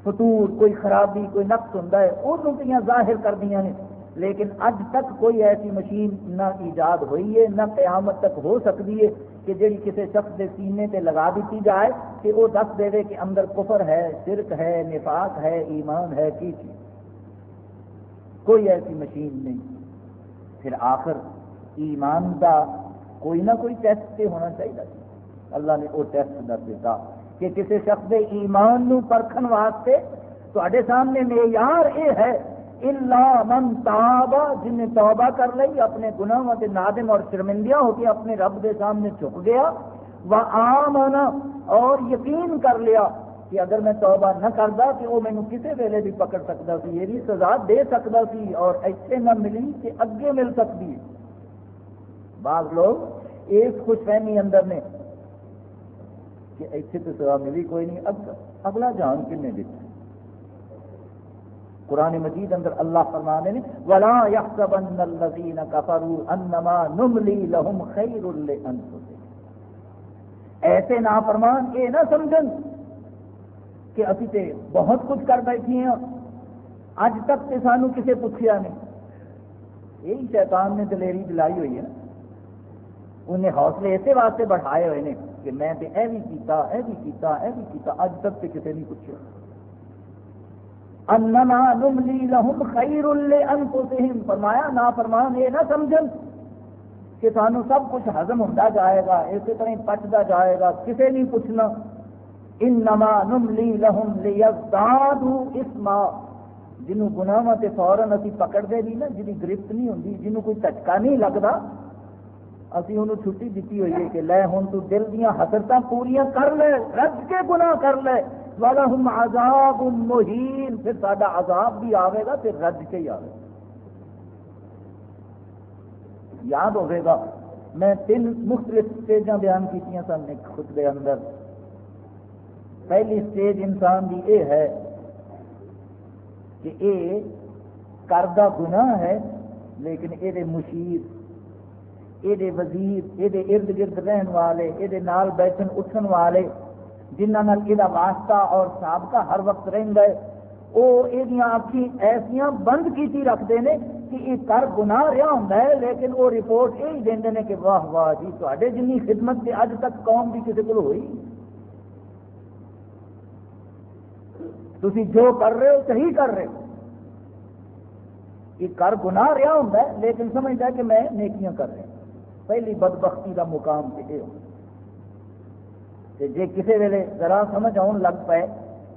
فطور، کوئی خرابی، کوئی نقص ہوں وہ پہ ظاہر کر دیا نے۔ لیکن اج تک کوئی ایسی مشین نہ ایجاد ہوئی ہے، نہ قیامت تک ہو سکتی ہے کہ جی کسی شخص کے سینے تے لگا دیتی جائے کہ وہ دس دے کہ اندر کفر ہے، شرک ہے، نفاق ہے، ایمان ہے، کی چیز۔ کوئی ایسی مشین نہیں۔ پھر آخر ایمان دا کوئی نہ کوئی ٹیسٹ سے ہونا چاہیے۔ اللہ نے وہ ٹیسٹ دس دیتا کہ کسی شخص کے ایمان نو پرکھن واسطے تے سامنے معیار یہ ہے اللہ من تابا جن نے توبہ کر لی اپنے گناہوں کے نادم اور شرمندیاں ہو کے اپنے رب کے سامنے چک گیا۔ وہ آم اور یقین کر لیا کہ اگر میں توبہ نہ کرتا کہ وہ مینو کسی ویلے بھی پکڑ سکتا سی، یہ بھی سزا دے سکتا سی اور ایسے نہ ملی کہ اگے مل سکتی بعض لوگ اس خوش فہمی اندر نے کہ ایسے تو سزا ملی، کوئی نہیں۔ اب اگلا جان کن دیتا؟ قرآن مجید اندر اللہ فرمانے نے، ولا يحسبن الذين كفروا انما نملي لهم خير لانفسهم ایسے نا فرمان اے نہ سمجھن کہ ابھی تے بہت کچھ کر بیٹھے ہیں اج تک تے سانو کسے پوچھیا نہیں۔ یہی شیطان نے دلیری دلائی ہوئی ہے انہیں حوصلے ایسے واسطے بڑھائے ہوئے نے کہ میں تے اے بھی کیتا، اے بھی کیتا، اے بھی کیتا اج تک تے کسے نہیں پوچھا لہم خیر لانفسہم۔ فرمایا نا فرمان یہ نہ سمجھن کہ سانو سب کچھ ہضم ہوتا جائے گا، اسی طرح پچتا جائے گا، کسے نہیں پوچھنا۔ انما نملی لہم لیزدادو اسما۔ جنہوں گناہ تے فوراً اسی پکڑ دے دی نا، جنہی گرفت نہیں ہوندی، جنہوں کوئی چٹکا نہیں لگتا اسی انہوں چھٹی دیتی ہوئی ہے کہ لے ہوں تو دل دیاں حسرتاں پوریاں کر لے، رج کے گناہ کر لے۔ وَلَهُمْ عَذَابٌ مُحِينٌ پھر ساڈا عذاب بھی آوے گا پھر رج کے ہی آوے گا۔ یاد ہوئے گا، میں تین مختلف سٹیجاں بیان کیتیاں سن ایک خطبے اندر۔ پہلی سٹیج انسان کی یہ ہے کہ یہ کردہ گناہ ہے، لیکن یہ مشیر یہ وزیر یہ ارد گرد رہن والے یہ نال بیٹھن اٹھن والے جنہوں یہ واسطہ اور سابقہ ہر وقت رہتا ہے وہ یہ اکھی ایسا بند کی رکھتے ہیں کہ یہ کر گنا رہا ہوں لیکن وہ رپورٹ یہی دے ہیں کہ واہ واہ جی تے جن خدمت سے اج تک قوم کی کسی کو ہوئی؟ تھی جو کر رہے ہو صحیح کر رہے ہو۔ یہ کر گنا رہا ہوں لیکن سمجھتا ہے کہ میں نیکیاں کر رہا پہلی بدبختی کا مقام یہ ہو۔ کسی ویلے ذرا سمجھ آن لگ پائے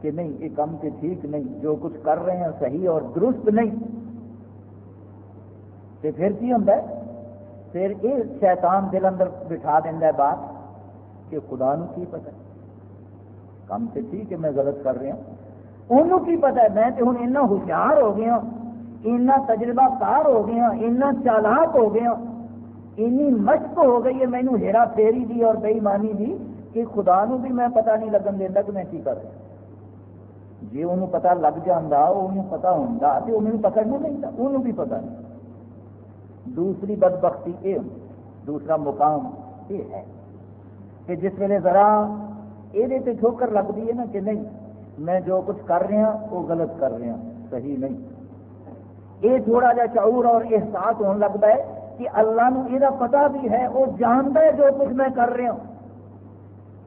کہ نہیں، یہ کام تو ٹھیک نہیں، جو کچھ کر رہے ہیں صحیح اور درست نہیں۔ تو پھر کی ہوتا ہے؟ پھر یہ شیطان دل اندر بٹھا دینا ہے بات کہ خدا نو کی پتا کام تو ٹھیک ہے، میں غلط کر رہا ہوں۔ انہوں کی پتا ہے میں تو ہوں اتنا ہوشیار ہو گیا اتنا تجربہ کار ہو گیا اتنا چالاک ہو گیا اینی مشق ہو گئی ہے مینو ہیرا پھیری دی اور بےمانی دی کہ خدا نو بھی میں پتا نہیں لگن دینا کہ میں کی کر رہا جی انہوں پتا لگ جانا انہوں پتا ہوں تو انہوں پکڑنا نہیں تھا انہوں بھی پتا نہیں دوسری بدبختی یہ دوسرا مقام یہ ہے کہ جس ویلے ذرا یہ ٹھوکر لگتی ہے نا کہ نہیں میں جو کچھ کر رہا وہ غلط کر رہا صحیح نہیں۔ یہ تھوڑا جا شعور اور احساس ہونے لگتا ہے کہ اللہ نو یہ پتا بھی ہے، وہ جانتا ہے جو کچھ میں کر رہا ہوں۔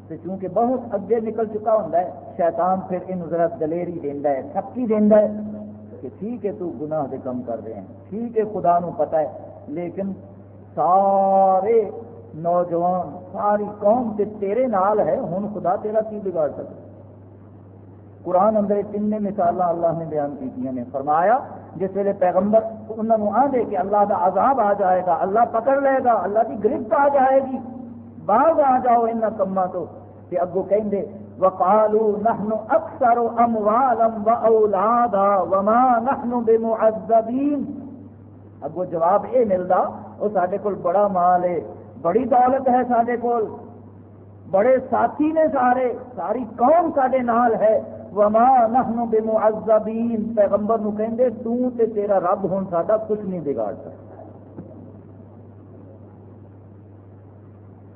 تو چونکہ بہت اگے نکل چکا ہوں شیطان پھر یہ ذرا دلیری دینا ہے، تھپکی دینا ہے کہ ٹھیک ہے، تو گناہ دے کم کر رہے ہیں۔ ٹھیک ہے، خدا نو پتا ہے، لیکن سارے نوجوان، ساری قوم تے تیرے نال ہے ہوں خدا تیرا کی بگاڑ سکتا قرآن اندر تین مثال اللہ نے بیان کی نے فرمایا، جس ویلے پیغمبر انہوں نے آدھے کہ اللہ کا عذاب آ جائے گا، اللہ پکڑ لے گا، اللہ کی گرفت آ جائے گی باغ آ جاؤ ان کما تو۔ کہ اگو کہ وقالوا نحن اکثر اموالا و اولادا وما نحن بمعذبین۔ اگو جواب اے ملدا او ساڈے کول بڑا مال ہے، بڑی دولت ہے ساڈے کول، بڑے ساتھی نے سارے، ساری قوم ساڈے نال ہے۔ وما نحن بمعذبین پیغمبر نو کہندے تو تے تیرا رب ہن ساڈا کچھ نہیں بگاڑ سکتا۔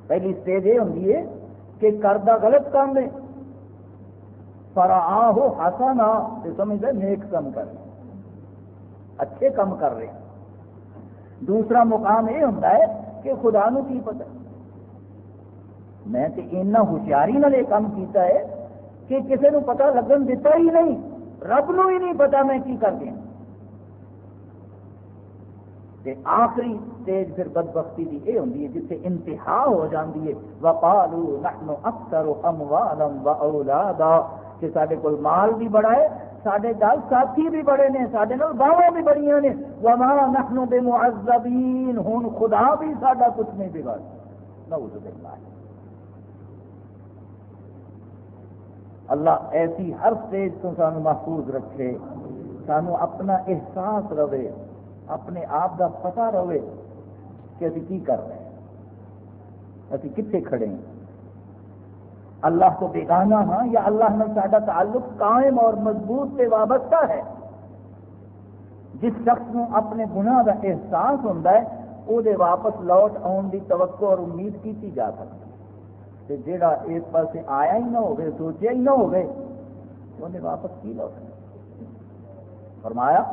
پہلی اسٹیج یہ ہوتی ہے کہ کردہ غلط کام ہے۔ پر آ ہو ہاسا نہ سمجھتے نیک کام کر رہے۔ اچھے کام کر رہے۔ ہیں دوسرا مقام یہ ہوتا ہے کہ خدا نو کی پتا میں تو اتنا ہوشیاری نال یہ کام کیتا ہے کہ کسی نو پتا لگن دیتا ہی نہیں، رب نو ہی نہیں پتا میں کی کر دیا۔ آخری اسٹیج پھر بدبختی کی یہ ہوتی ہے جسے انتہا ہو جاتی ہے۔ وقالو نحن اکثر اموالا و اولادا کہ سارے کول مال بھی بڑا ہے سارے دل ساتھی بھی بڑے نے سارے نال باواں بھی بڑی نے۔ وما نحن بمعذبین ہن خدا بھی ساڈا کچھ نہیں بگاڑ۔ نعوذ باللہ۔ اللہ ایسی ہر اسٹیج تو سانو محفوظ رکھے، سانو اپنا احساس رہے، اپنے آپ کا پتا رہے کہ ابھی کی کر رہے ہیں۔ ابھی کتنے کھڑے ہیں؟ اللہ کو بیگانا ہاں یا اللہ نے سارا تعلق قائم اور مضبوط سے وابستہ ہے؟ جس شخص کو اپنے گناہ کا احساس ہوتا ہے وہ واپس لوٹ آن کی توقع اور امید کی جا سکتی۔ ہے جہاں اس پاس آیا ہی نہ ہوگی سوچیا ہی نہ ہوگی انہیں واپس کی لوٹ فرمایا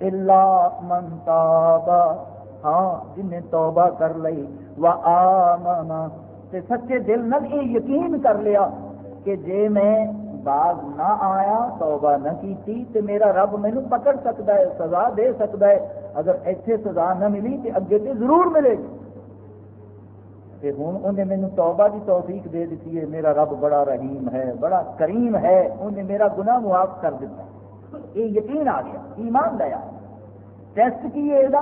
اللہ من تابا ہاں جن نے توبہ کر لی و آمنا تے سچے دل نل یہ یقین کر لیا کہ جے میں باغ نہ آیا، توبہ نہ کیتی، تے میرا رب مینو پکڑ سکتا ہے، سزا دے سکتا ہے۔ اگر ایتھے سزا نہ ملی، تے اگے تے ضرور ملے گی۔ تے ہوں انہیں مینو توبہ کی توفیق دے دیتی ہے، میرا رب بڑا رحیم ہے، بڑا کریم ہے، انہیں میرا گناہ معاف کر دیتا ہے۔ یہ یقین آ گیا، ایمان لیا ٹیسٹ کی یہ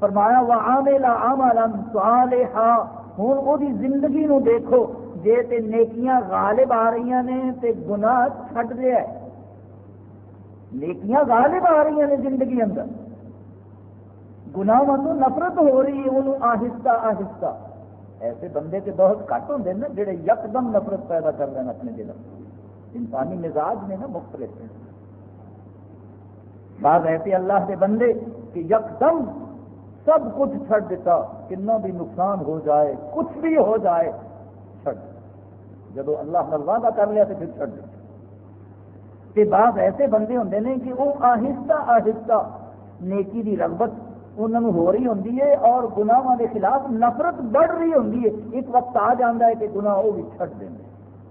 فرمایا وہ آملا آملم صالحا۔ ہوں وہ زندگی نو دیکھو، جے تے نیکیاں غالب آ رہی نے، تے گناہ چھڈ دیا ہے۔ نیکیاں غالب آ رہی نے زندگی اندر۔ گناہ تو نفرت ہو رہی ہے، انہوں آہستہ آہستہ۔ ایسے بندے کے بہت کٹ ہوں نا، جڑے یکدم نفرت پیدا کر رہے ہیں اپنے دل انسانی مزاج میں نا مختلف ہیں۔ بعض ایسے اللہ کے بندے کہ یکدم سب کچھ چھڑ دیتا کتنا بھی نقصان ہو جائے، کچھ بھی ہو جائے چھڑ جب اللہ نے وعدہ کر لیا تو پھر چھڑ دیتا۔ تے بعض ایسے بندے ہوندے نے کہ وہ آہستہ آہستہ نیکی دی رغبت انہوں ہو رہی ہوں اور گناہوں کے خلاف نفرت بڑھ رہی ہوں ایک وقت آ جاتا ہے کہ گناہ وہ بھی چھٹ دیں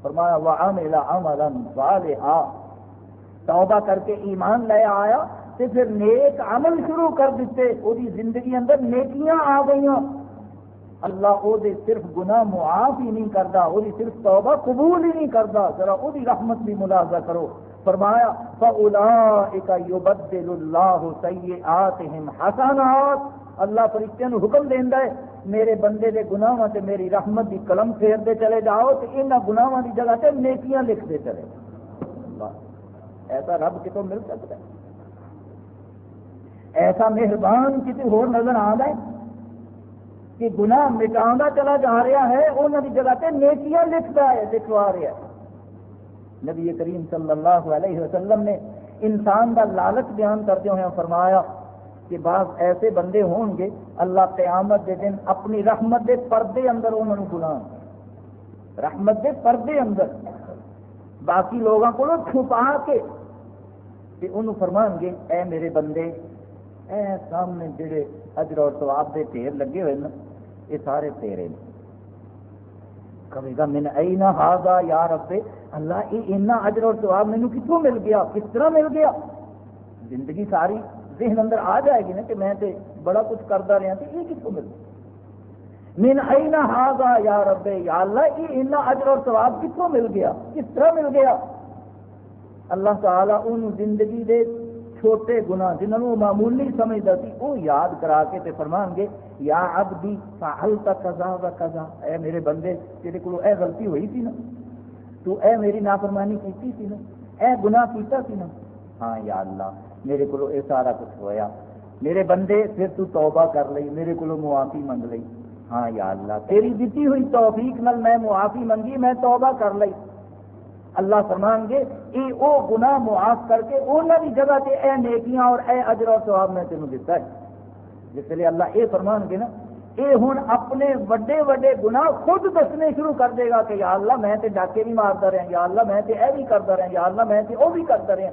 فرمایا، وَعَمِلَ عَمَلًا صَالِحًا. توبہ کر کے ایمان لے آیا تے پھر نیک عمل شروع کر دیتے وہ زندگی اندر نیکیاں آ گئی اللہ وہ صرف گناہ معاف ہی نہیں کرتا وہ صرف توبہ قبول ہی نہیں کرتا ذرا وہ رحمت بھی ملازہ کرو۔ فرمایا، فَأُولَئِكَ يُبَدِّلُ اللَّهُ سَيِّئَاتِهِمْ حَسَنَاتٍ۔ اللہ فرشتے حکم دینا ہے، میرے بندے دے گناہوں سے میری رحمت دی قلم پھیرتے چلے جاؤ تو انہاں گناہوں دی جگہ سے نیکیاں لکھتے چلے جاؤ۔ ایسا رب کتوں مل سکتا ہے؟ ایسا مہربان کسی ہو نظر آ ہے کہ گناہ مٹا چلا جا رہا ہے انہوں کی جگہ سے نیکیاں لکھتا ہے، لکھوا رہا ہے۔ نبی کریم صلی اللہ علیہ وسلم نے انسان کا لالچ بیان کرتے ہوئے فرمایا کہ بعض ایسے بندے ہون گے، اللہ قیامت دے دن اپنی رحمت دے پردے اندر انہوں نے گناہ رحمت دے پردے اندر۔ باقی لوگوں کو چھپا کے۔ انہوں فرمان گے اے میرے بندے، اے سامنے جڑے اجر اور سواب دے ٹھیر لگے ہوئے نا، یہ سارے تیرے نے۔ کبھی گا، من این ہاگا یا رب؟ اللہ، یہ اتنا اجر اور سواب مینو کتوں مل گیا؟ کس طرح مل گیا؟ زندگی ساری ذہن اندر آ جائے گی نا کہ میں تے بڑا کچھ کرتا رہا تو یہ کتوں مل گیا۔ من این ہاگا یا رب؟ یا اللہ، یہ اتنا اجر اور سواب کتوں مل گیا؟ کس طرح مل گیا؟ اللہ تعالیٰ ان زندگی دے چھوٹے گناہ جنہوں وہ معمولی سمجھتا سی، وہ یاد کرا کے تے فرمان گے، یا عبدی، فعلت کذا و کذا۔ اے میرے بندے، تیرے کو اے غلطی ہوئی تھی نا؟ تو اے میری نافرمانی کیتی تھی نا؟ اے گناہ کیتا تھی نا؟ ہاں یا اللہ، میرے کو اے سارا کچھ ہویا۔ میرے بندے، پھر تو توبہ کر لئی، میرے کو معافی منگ لئی۔ ہاں یا اللہ، تیری دیتی ہوئی توفیق نل میں معافی منگی، میں توبہ کر لئی۔ اللہ فرمان گے یہ وہ گناہ معاف کر کے انہوں کی جگہ سے اے نیکیاں اور اے اجر اور سواب میں تینوں دیتا ہے۔ جس لیے اللہ یہ فرمان گے نا یہ ہوں اپنے وڈے وڈے گناہ خود دسنے شروع کر دے گا کہ یا اللہ میں تے ڈاکے بھی مارتا رہا یا اللہ میں تے اے بھی کرتا رہا یا اللہ میں تے وہ بھی کرتا رہا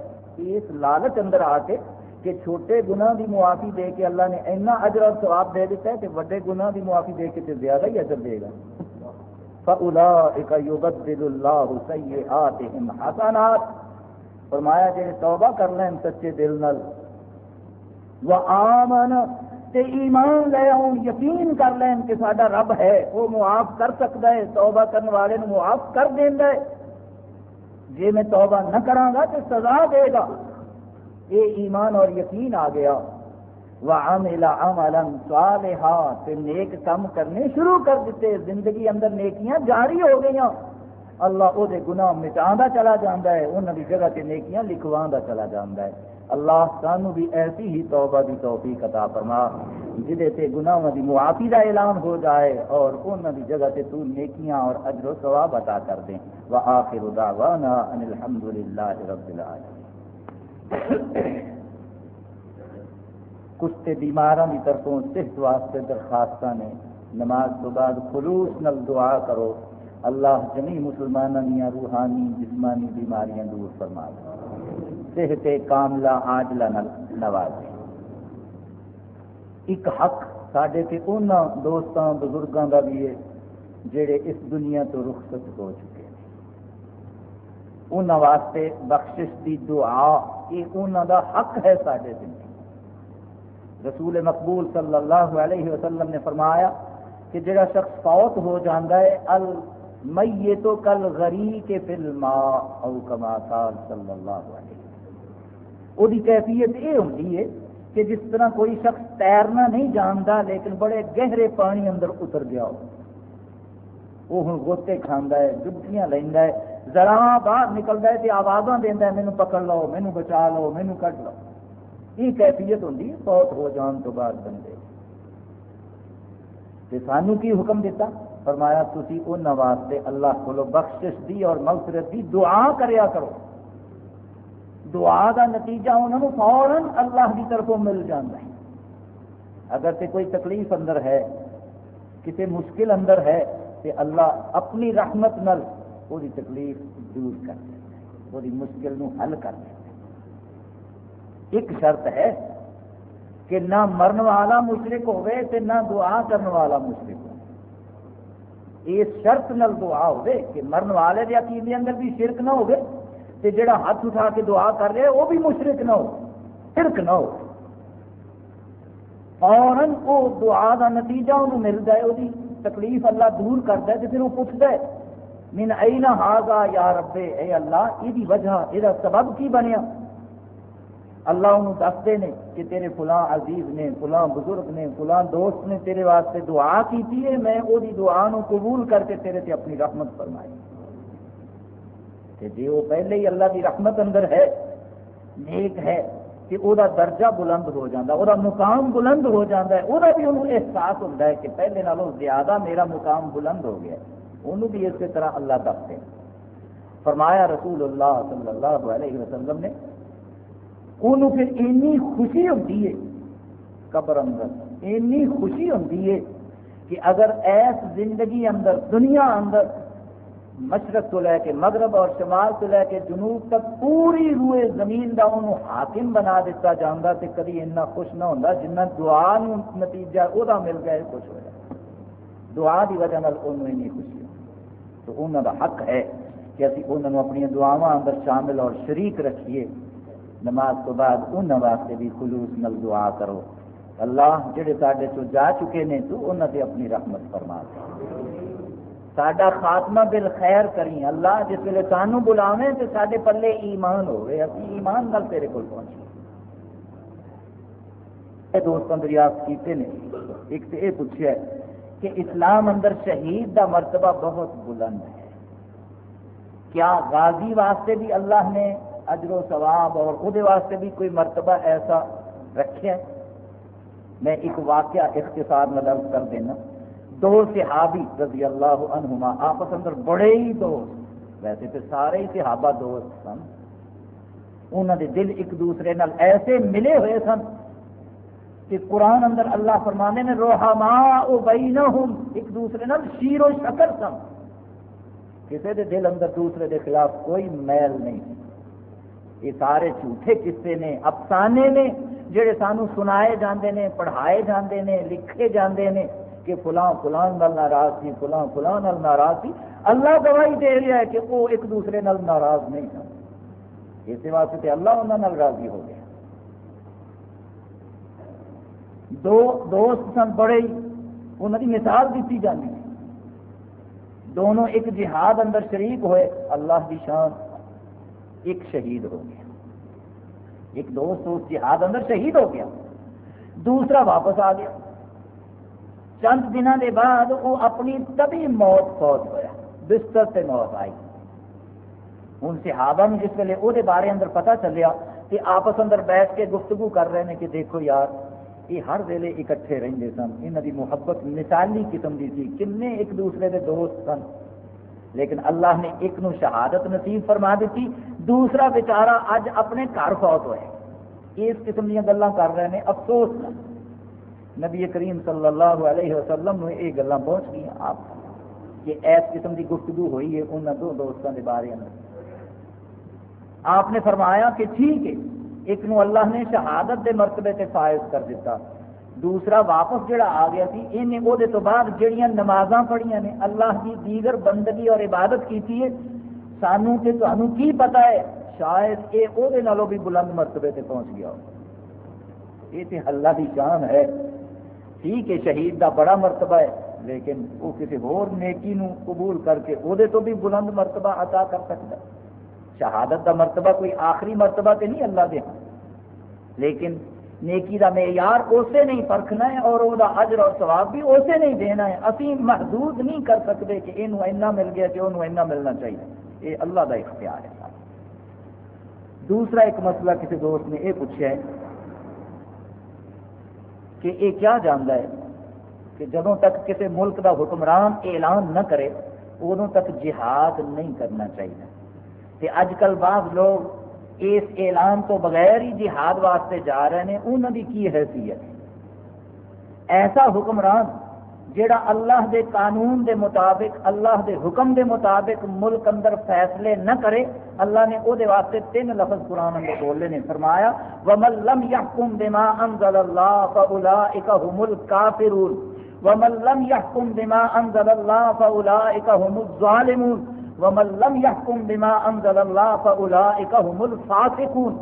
اس لالچ اندر آ کے کہ چھوٹے گناہ دی معافی دے کے اللہ نے اینا اجر اور سواب دے دیتا ہے کہ وڈے گناہ دی معافی دے کے تے زیادہ ہی اجر دے گا۔ فَأُولَئِكَ يُبَدِّلُ اللَّهُ سَيِّئَاتِهِمْ حَسَنَاتٍ۔ فرمایا جی توبہ کر لیں سچے دل نل وَآمَنَ تے ایمان لے آؤں، یقین کر لیں کہ ساڈا رب ہے، وہ معاف کر سکتا ہے، توبہ کرنے والے معاف کر دینا ہے۔ جی میں توبہ نہ کراں گا تو سزا دے گا۔ یہ ایمان اور یقین آ گیا۔ وعمل عملا تے نیک کام کرنے شروع کر دیتے۔ زندگی اندر نیکیاں جاری ہو گئی اللہ او دے گناہ مٹاندا چلا جاندا ہے، انہاں دی جگہ تے نیکیاں لکھواندا چلا جاندا ہے۔ اللہ سانو بھی ایسی ہی توبہ دی توفیق عطا فرما، جدے تے گناہاں دی معافی دا اعلان ہو جائے اور انہاں دی جگہ تے تو نیکیاں اور اجر و ثواب عطا کر دیں۔ واخر دعوانا ان الحمدللہ رب العالمین۔ کچھ بیمار کی طرفوں صحت واسطے درخواست نے، نماز تو بعد خلوص نل دعا کرو۔ اللہ جمی مسلمانوں دیا روحانی جسمانی بیماریاں دور فرما صحت کاملہ آجلا نواز ایک حق سڈے تے ان دوستوں بزرگوں کا بھی ہے، جڑے اس دنیا تو رخصت ہو چکے ہیں۔ انہوں واسطے بخشش دی دعا، یہ انہوں دا حق ہے سارے زندگی رسول مقبول صلی اللہ علیہ وسلم نے فرمایا کہ جڑا شخص فوت ہو جاتا ہے المیت کل غری کے فل ما او کما قال صلی اللہ علیہ وہ کیفیت یہ ہوتی ہے کہ جس طرح کوئی شخص تیرنا نہیں جانتا لیکن بڑے گہرے پانی اندر اتر گیا ہو۔ وہ ہوں گوتے کھانا ہے ڈبکیاں لینا ہے، ذرا باہر نکلتا ہے تو آوازاں دینا ہے مینو پکڑ لو مینو بچا لو مینو کٹ لو۔ یہ کیفیت ہوتی ہے، فوت ہو جان تو بعد بندے۔ سانو کی حکم دیتا؟ فرمایا تھی ان واسطے اللہ کو بخشش دی اور مغفرت دی دعا کریا کرو. دعا کا نتیجہ انہوں نے فوراً اللہ کی طرفوں مل جاتا ہے۔ اگر تے کوئی تکلیف اندر ہے، کسی مشکل اندر ہے، تے اللہ اپنی رحمت نل وہ تکلیف دور کر وہی مشکل نو حل کر دیں ایک شرط ہے کہ نہ مرن والا مشرق ہوئے تے نہ دعا کرنے والا مشرق ہو اس شرط نل دعا ہوئے کہ مرن والے دے عقیدے اندر بھی شرک نہ ہوئے تے جڑا ہاتھ اٹھا کے دعا کر رہے وہ بھی مشرق نہ ہو شرک نہ ہو فوراً وہ دعا دا نتیجہ انہوں ملتا ہے، وہ تکلیف اللہ دور کرتا ہے تو پھر وہ پوچھتا ہے، من اینا ہاگا یا ربے اے اللہ، یہ وجہ، یہ سبب کی بنیا؟ اللہ انہوں دستے نے کہ تیرے فلاں عزیز نے، فلاں بزرگ نے، فلاں دوست نے تیرے واسطے دعا کی ہے میں وہ دعا نو قبول کر کے تیرے تے اپنی رحمت فرمائی۔ کہ جی وہ پہلے ہی اللہ کی رحمت اندر ہے، نیک ہے کہ وہ درجہ بلند ہو جاتا وہ مقام بلند ہو جاتا ہے۔ وہ بھی انہوں احساس ہوتا ہے کہ پہلے نالوں زیادہ میرا مقام بلند ہو گیا انہوں بھی اسی طرح اللہ دستے فرمایا رسول اللہ صلی اللہ علیہ وسلم نے انہوں پھر اینی خوشی ہوتی ہے، قبر اندر، اینی خوشی ہوتی ہے کہ اگر ایس زندگی اندر، دنیا اندر، مشرق تو لے کے مغرب اور شمال تو لے کے جنوب تک پوری روئے زمین کا انہوں حاکم بنا دیتا جانا تو کدی اتنا خوش نہ ہوتا جنہ دعا نتیجہ وہ مل گیا، خوش ہو جائے۔ دعا کی وجہ اینی خوشی تو انہوں کا حق ہے کہ ابھی انہوں اپنی دعوا اندر شامل اور شریک رکھیے۔ نماز تو بعد انہوں واسطے بھی خلوص نل دعا کرو۔ اللہ جڑے سارے چو جا چکے نے تو انہوں نے اپنی رحمت فرما سڈا خاتمہ بل خیر کری اللہ جس ویلے سانو بلاویں تو سارے پلے ایمان ہوئے ابھی ایمان نل تیرے کو پہنچے۔ دوستوں دریافت کیتے نے، ایک تو یہ پوچھا کہ اسلام اندر شہید دا مرتبہ بہت بلند ہے۔ کیا غازی واسطے بھی اللہ نے اجر و ثواب اور وہ واسطے بھی کوئی مرتبہ ایسا رکھے؟ میں ایک واقعہ اختصار میں لفظ کر دینا۔ دو صحابی رضی اللہ عنہما، آپس اندر بڑے ہی دوست۔ ویسے تو سارے ہی صحابہ دوست سن۔ انہوں دے دل ایک دوسرے نال ایسے ملے ہوئے سن کہ قرآن اندر اللہ فرمانے نے روحما او بینہم ایک دوسرے نال شیر و شکر سن۔ کسی دے دل اندر دوسرے دے خلاف کوئی میل نہیں۔ یہ سارے جھوٹے قصے نے، افسانے نے، جڑے سانو سنائے جاندے نے، پڑھائے جاندے نے، لکھے جاندے نے کہ فلاں فلاں نال ناراض تھی، فلاں فلاں نال ناراض تھی۔ اللہ گواہی دے رہا ہے کہ وہ ایک دوسرے نال ناراض نہیں سن اس واسطے اللہ انہوں نال راضی ہو گیا۔ دو دوست سن بڑے انہوں کی مثال دیتی جاتی ہے دونوں ایک جہاد اندر شریک ہوئے، اللہ کی شان۔ ایک شہید ہو گیا۔ ایک دوست اس جہاد اندر شہید ہو گیا۔ دوسرا واپس آ گیا۔ چند دنوں کے بعد وہ اپنی تبھی موت فوت ہوا بستر سے موت آئی۔ ہوں صحابہ میں جس ویلے وہ بارے اندر پتہ چلیا کہ آپس اندر بیٹھ کے گفتگو کر رہے ہیں کہ دیکھو یار، یہ ہر ویلے اکٹھے رہتے سن۔ یہاں کی محبت مثالی قسم کی تھی۔ کن ایک دوسرے کے دوست سن۔ لیکن اللہ نے ایک نو شہادت نصیب فرما دیتی، دوسرا بیچارہ اج اپنے گھر فوت ہوئے۔ اس قسم دیا گلیں کر رہے ہیں، افسوس نبی کریم صلی اللہ علیہ وسلم نے یہ گلیں پہنچ گئی آپ۔ کہ ایس قسم کی گفتگو ہوئی ہے ان دو دوستوں کے بارے میں آپ نے فرمایا کہ ٹھیک ہے، ایک نو اللہ نے شہادت دے مرتبے سے فائز کر دیتا۔ دوسرا واپس جڑا آ گیا سی انہیں وہ تو بعد جڑیاں نمازاں پڑھیاں نے، اللہ کی دیگر بندگی اور عبادت کی ہے۔ سانو تے تو کی پتا ہے؟ شاید یہ وہ بھی بلند مرتبے تے پہنچ گیا ہو۔ یہ تے اللہ کی جان ہے۔ ٹھیک ہے، شہید دا بڑا مرتبہ ہے، لیکن وہ کسی اور نیکی نو قبول کر کے وہ تو بھی بلند مرتبہ عطا کر سکتا۔ شہادت دا مرتبہ، کوئی آخری مرتبہ تے نہیں اللہ دے ہاں۔ لیکن نیکی دا معیار اسے نہیں پرکھنا ہے اور وہ اجر اور ثواب بھی اسے نہیں دینا ہے۔ اسی محدود نہیں کر سکتے کہ یہ مل گیا کہ وہ ملنا چاہیے۔ یہ اللہ دا اختیار ہے۔ دوسرا ایک مسئلہ کسی دوست نے یہ پوچھا ہے کہ یہ کیا جانتا ہے کہ جدوں تک کسی ملک دا حکمران اعلان نہ کرے ادوں تک جہاد نہیں کرنا چاہیے۔ اج کل بعض لوگ اس اعلان تو بغیر ہی جہاد واسطے جا رہے ہیں انہوں کی کی حیثیت؟ ایسا حکمران جڑا اللہ دے قانون دے مطابق، اللہ دے حکم دے مطابق ملک اندر فیصلے نہ کرے، اللہ نے او دے واسطے تین لفظ قرآن اندر بولے نے فرمایا، وَمَن لَمْ يَحْكُمْ بِمَا أَنزَلَ اللَّهُ فَأُولَئِكَ هُمُ الْكَافِرُونَ۔ وَمَن لَمْ يَحْكُمْ بِمَا أَنزَلَ اللَّهُ فَأُولَئِكَ هُمُ الظَّالِمُونَ۔ ومن لم يحكم بما انزل الله فاولئك هم الفاسقون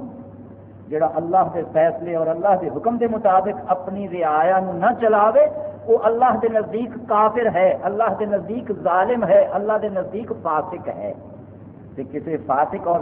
جڑا اللہ کے فیصلے اور اللہ کے حکم کے مطابق اپنی رعایا نہ چلاوے وہ اللہ کے نزدیک کافر ہے، اللہ کے نزدیک ظالم ہے، اللہ کے نزدیک فاسق ہے۔ کسی فاسق اور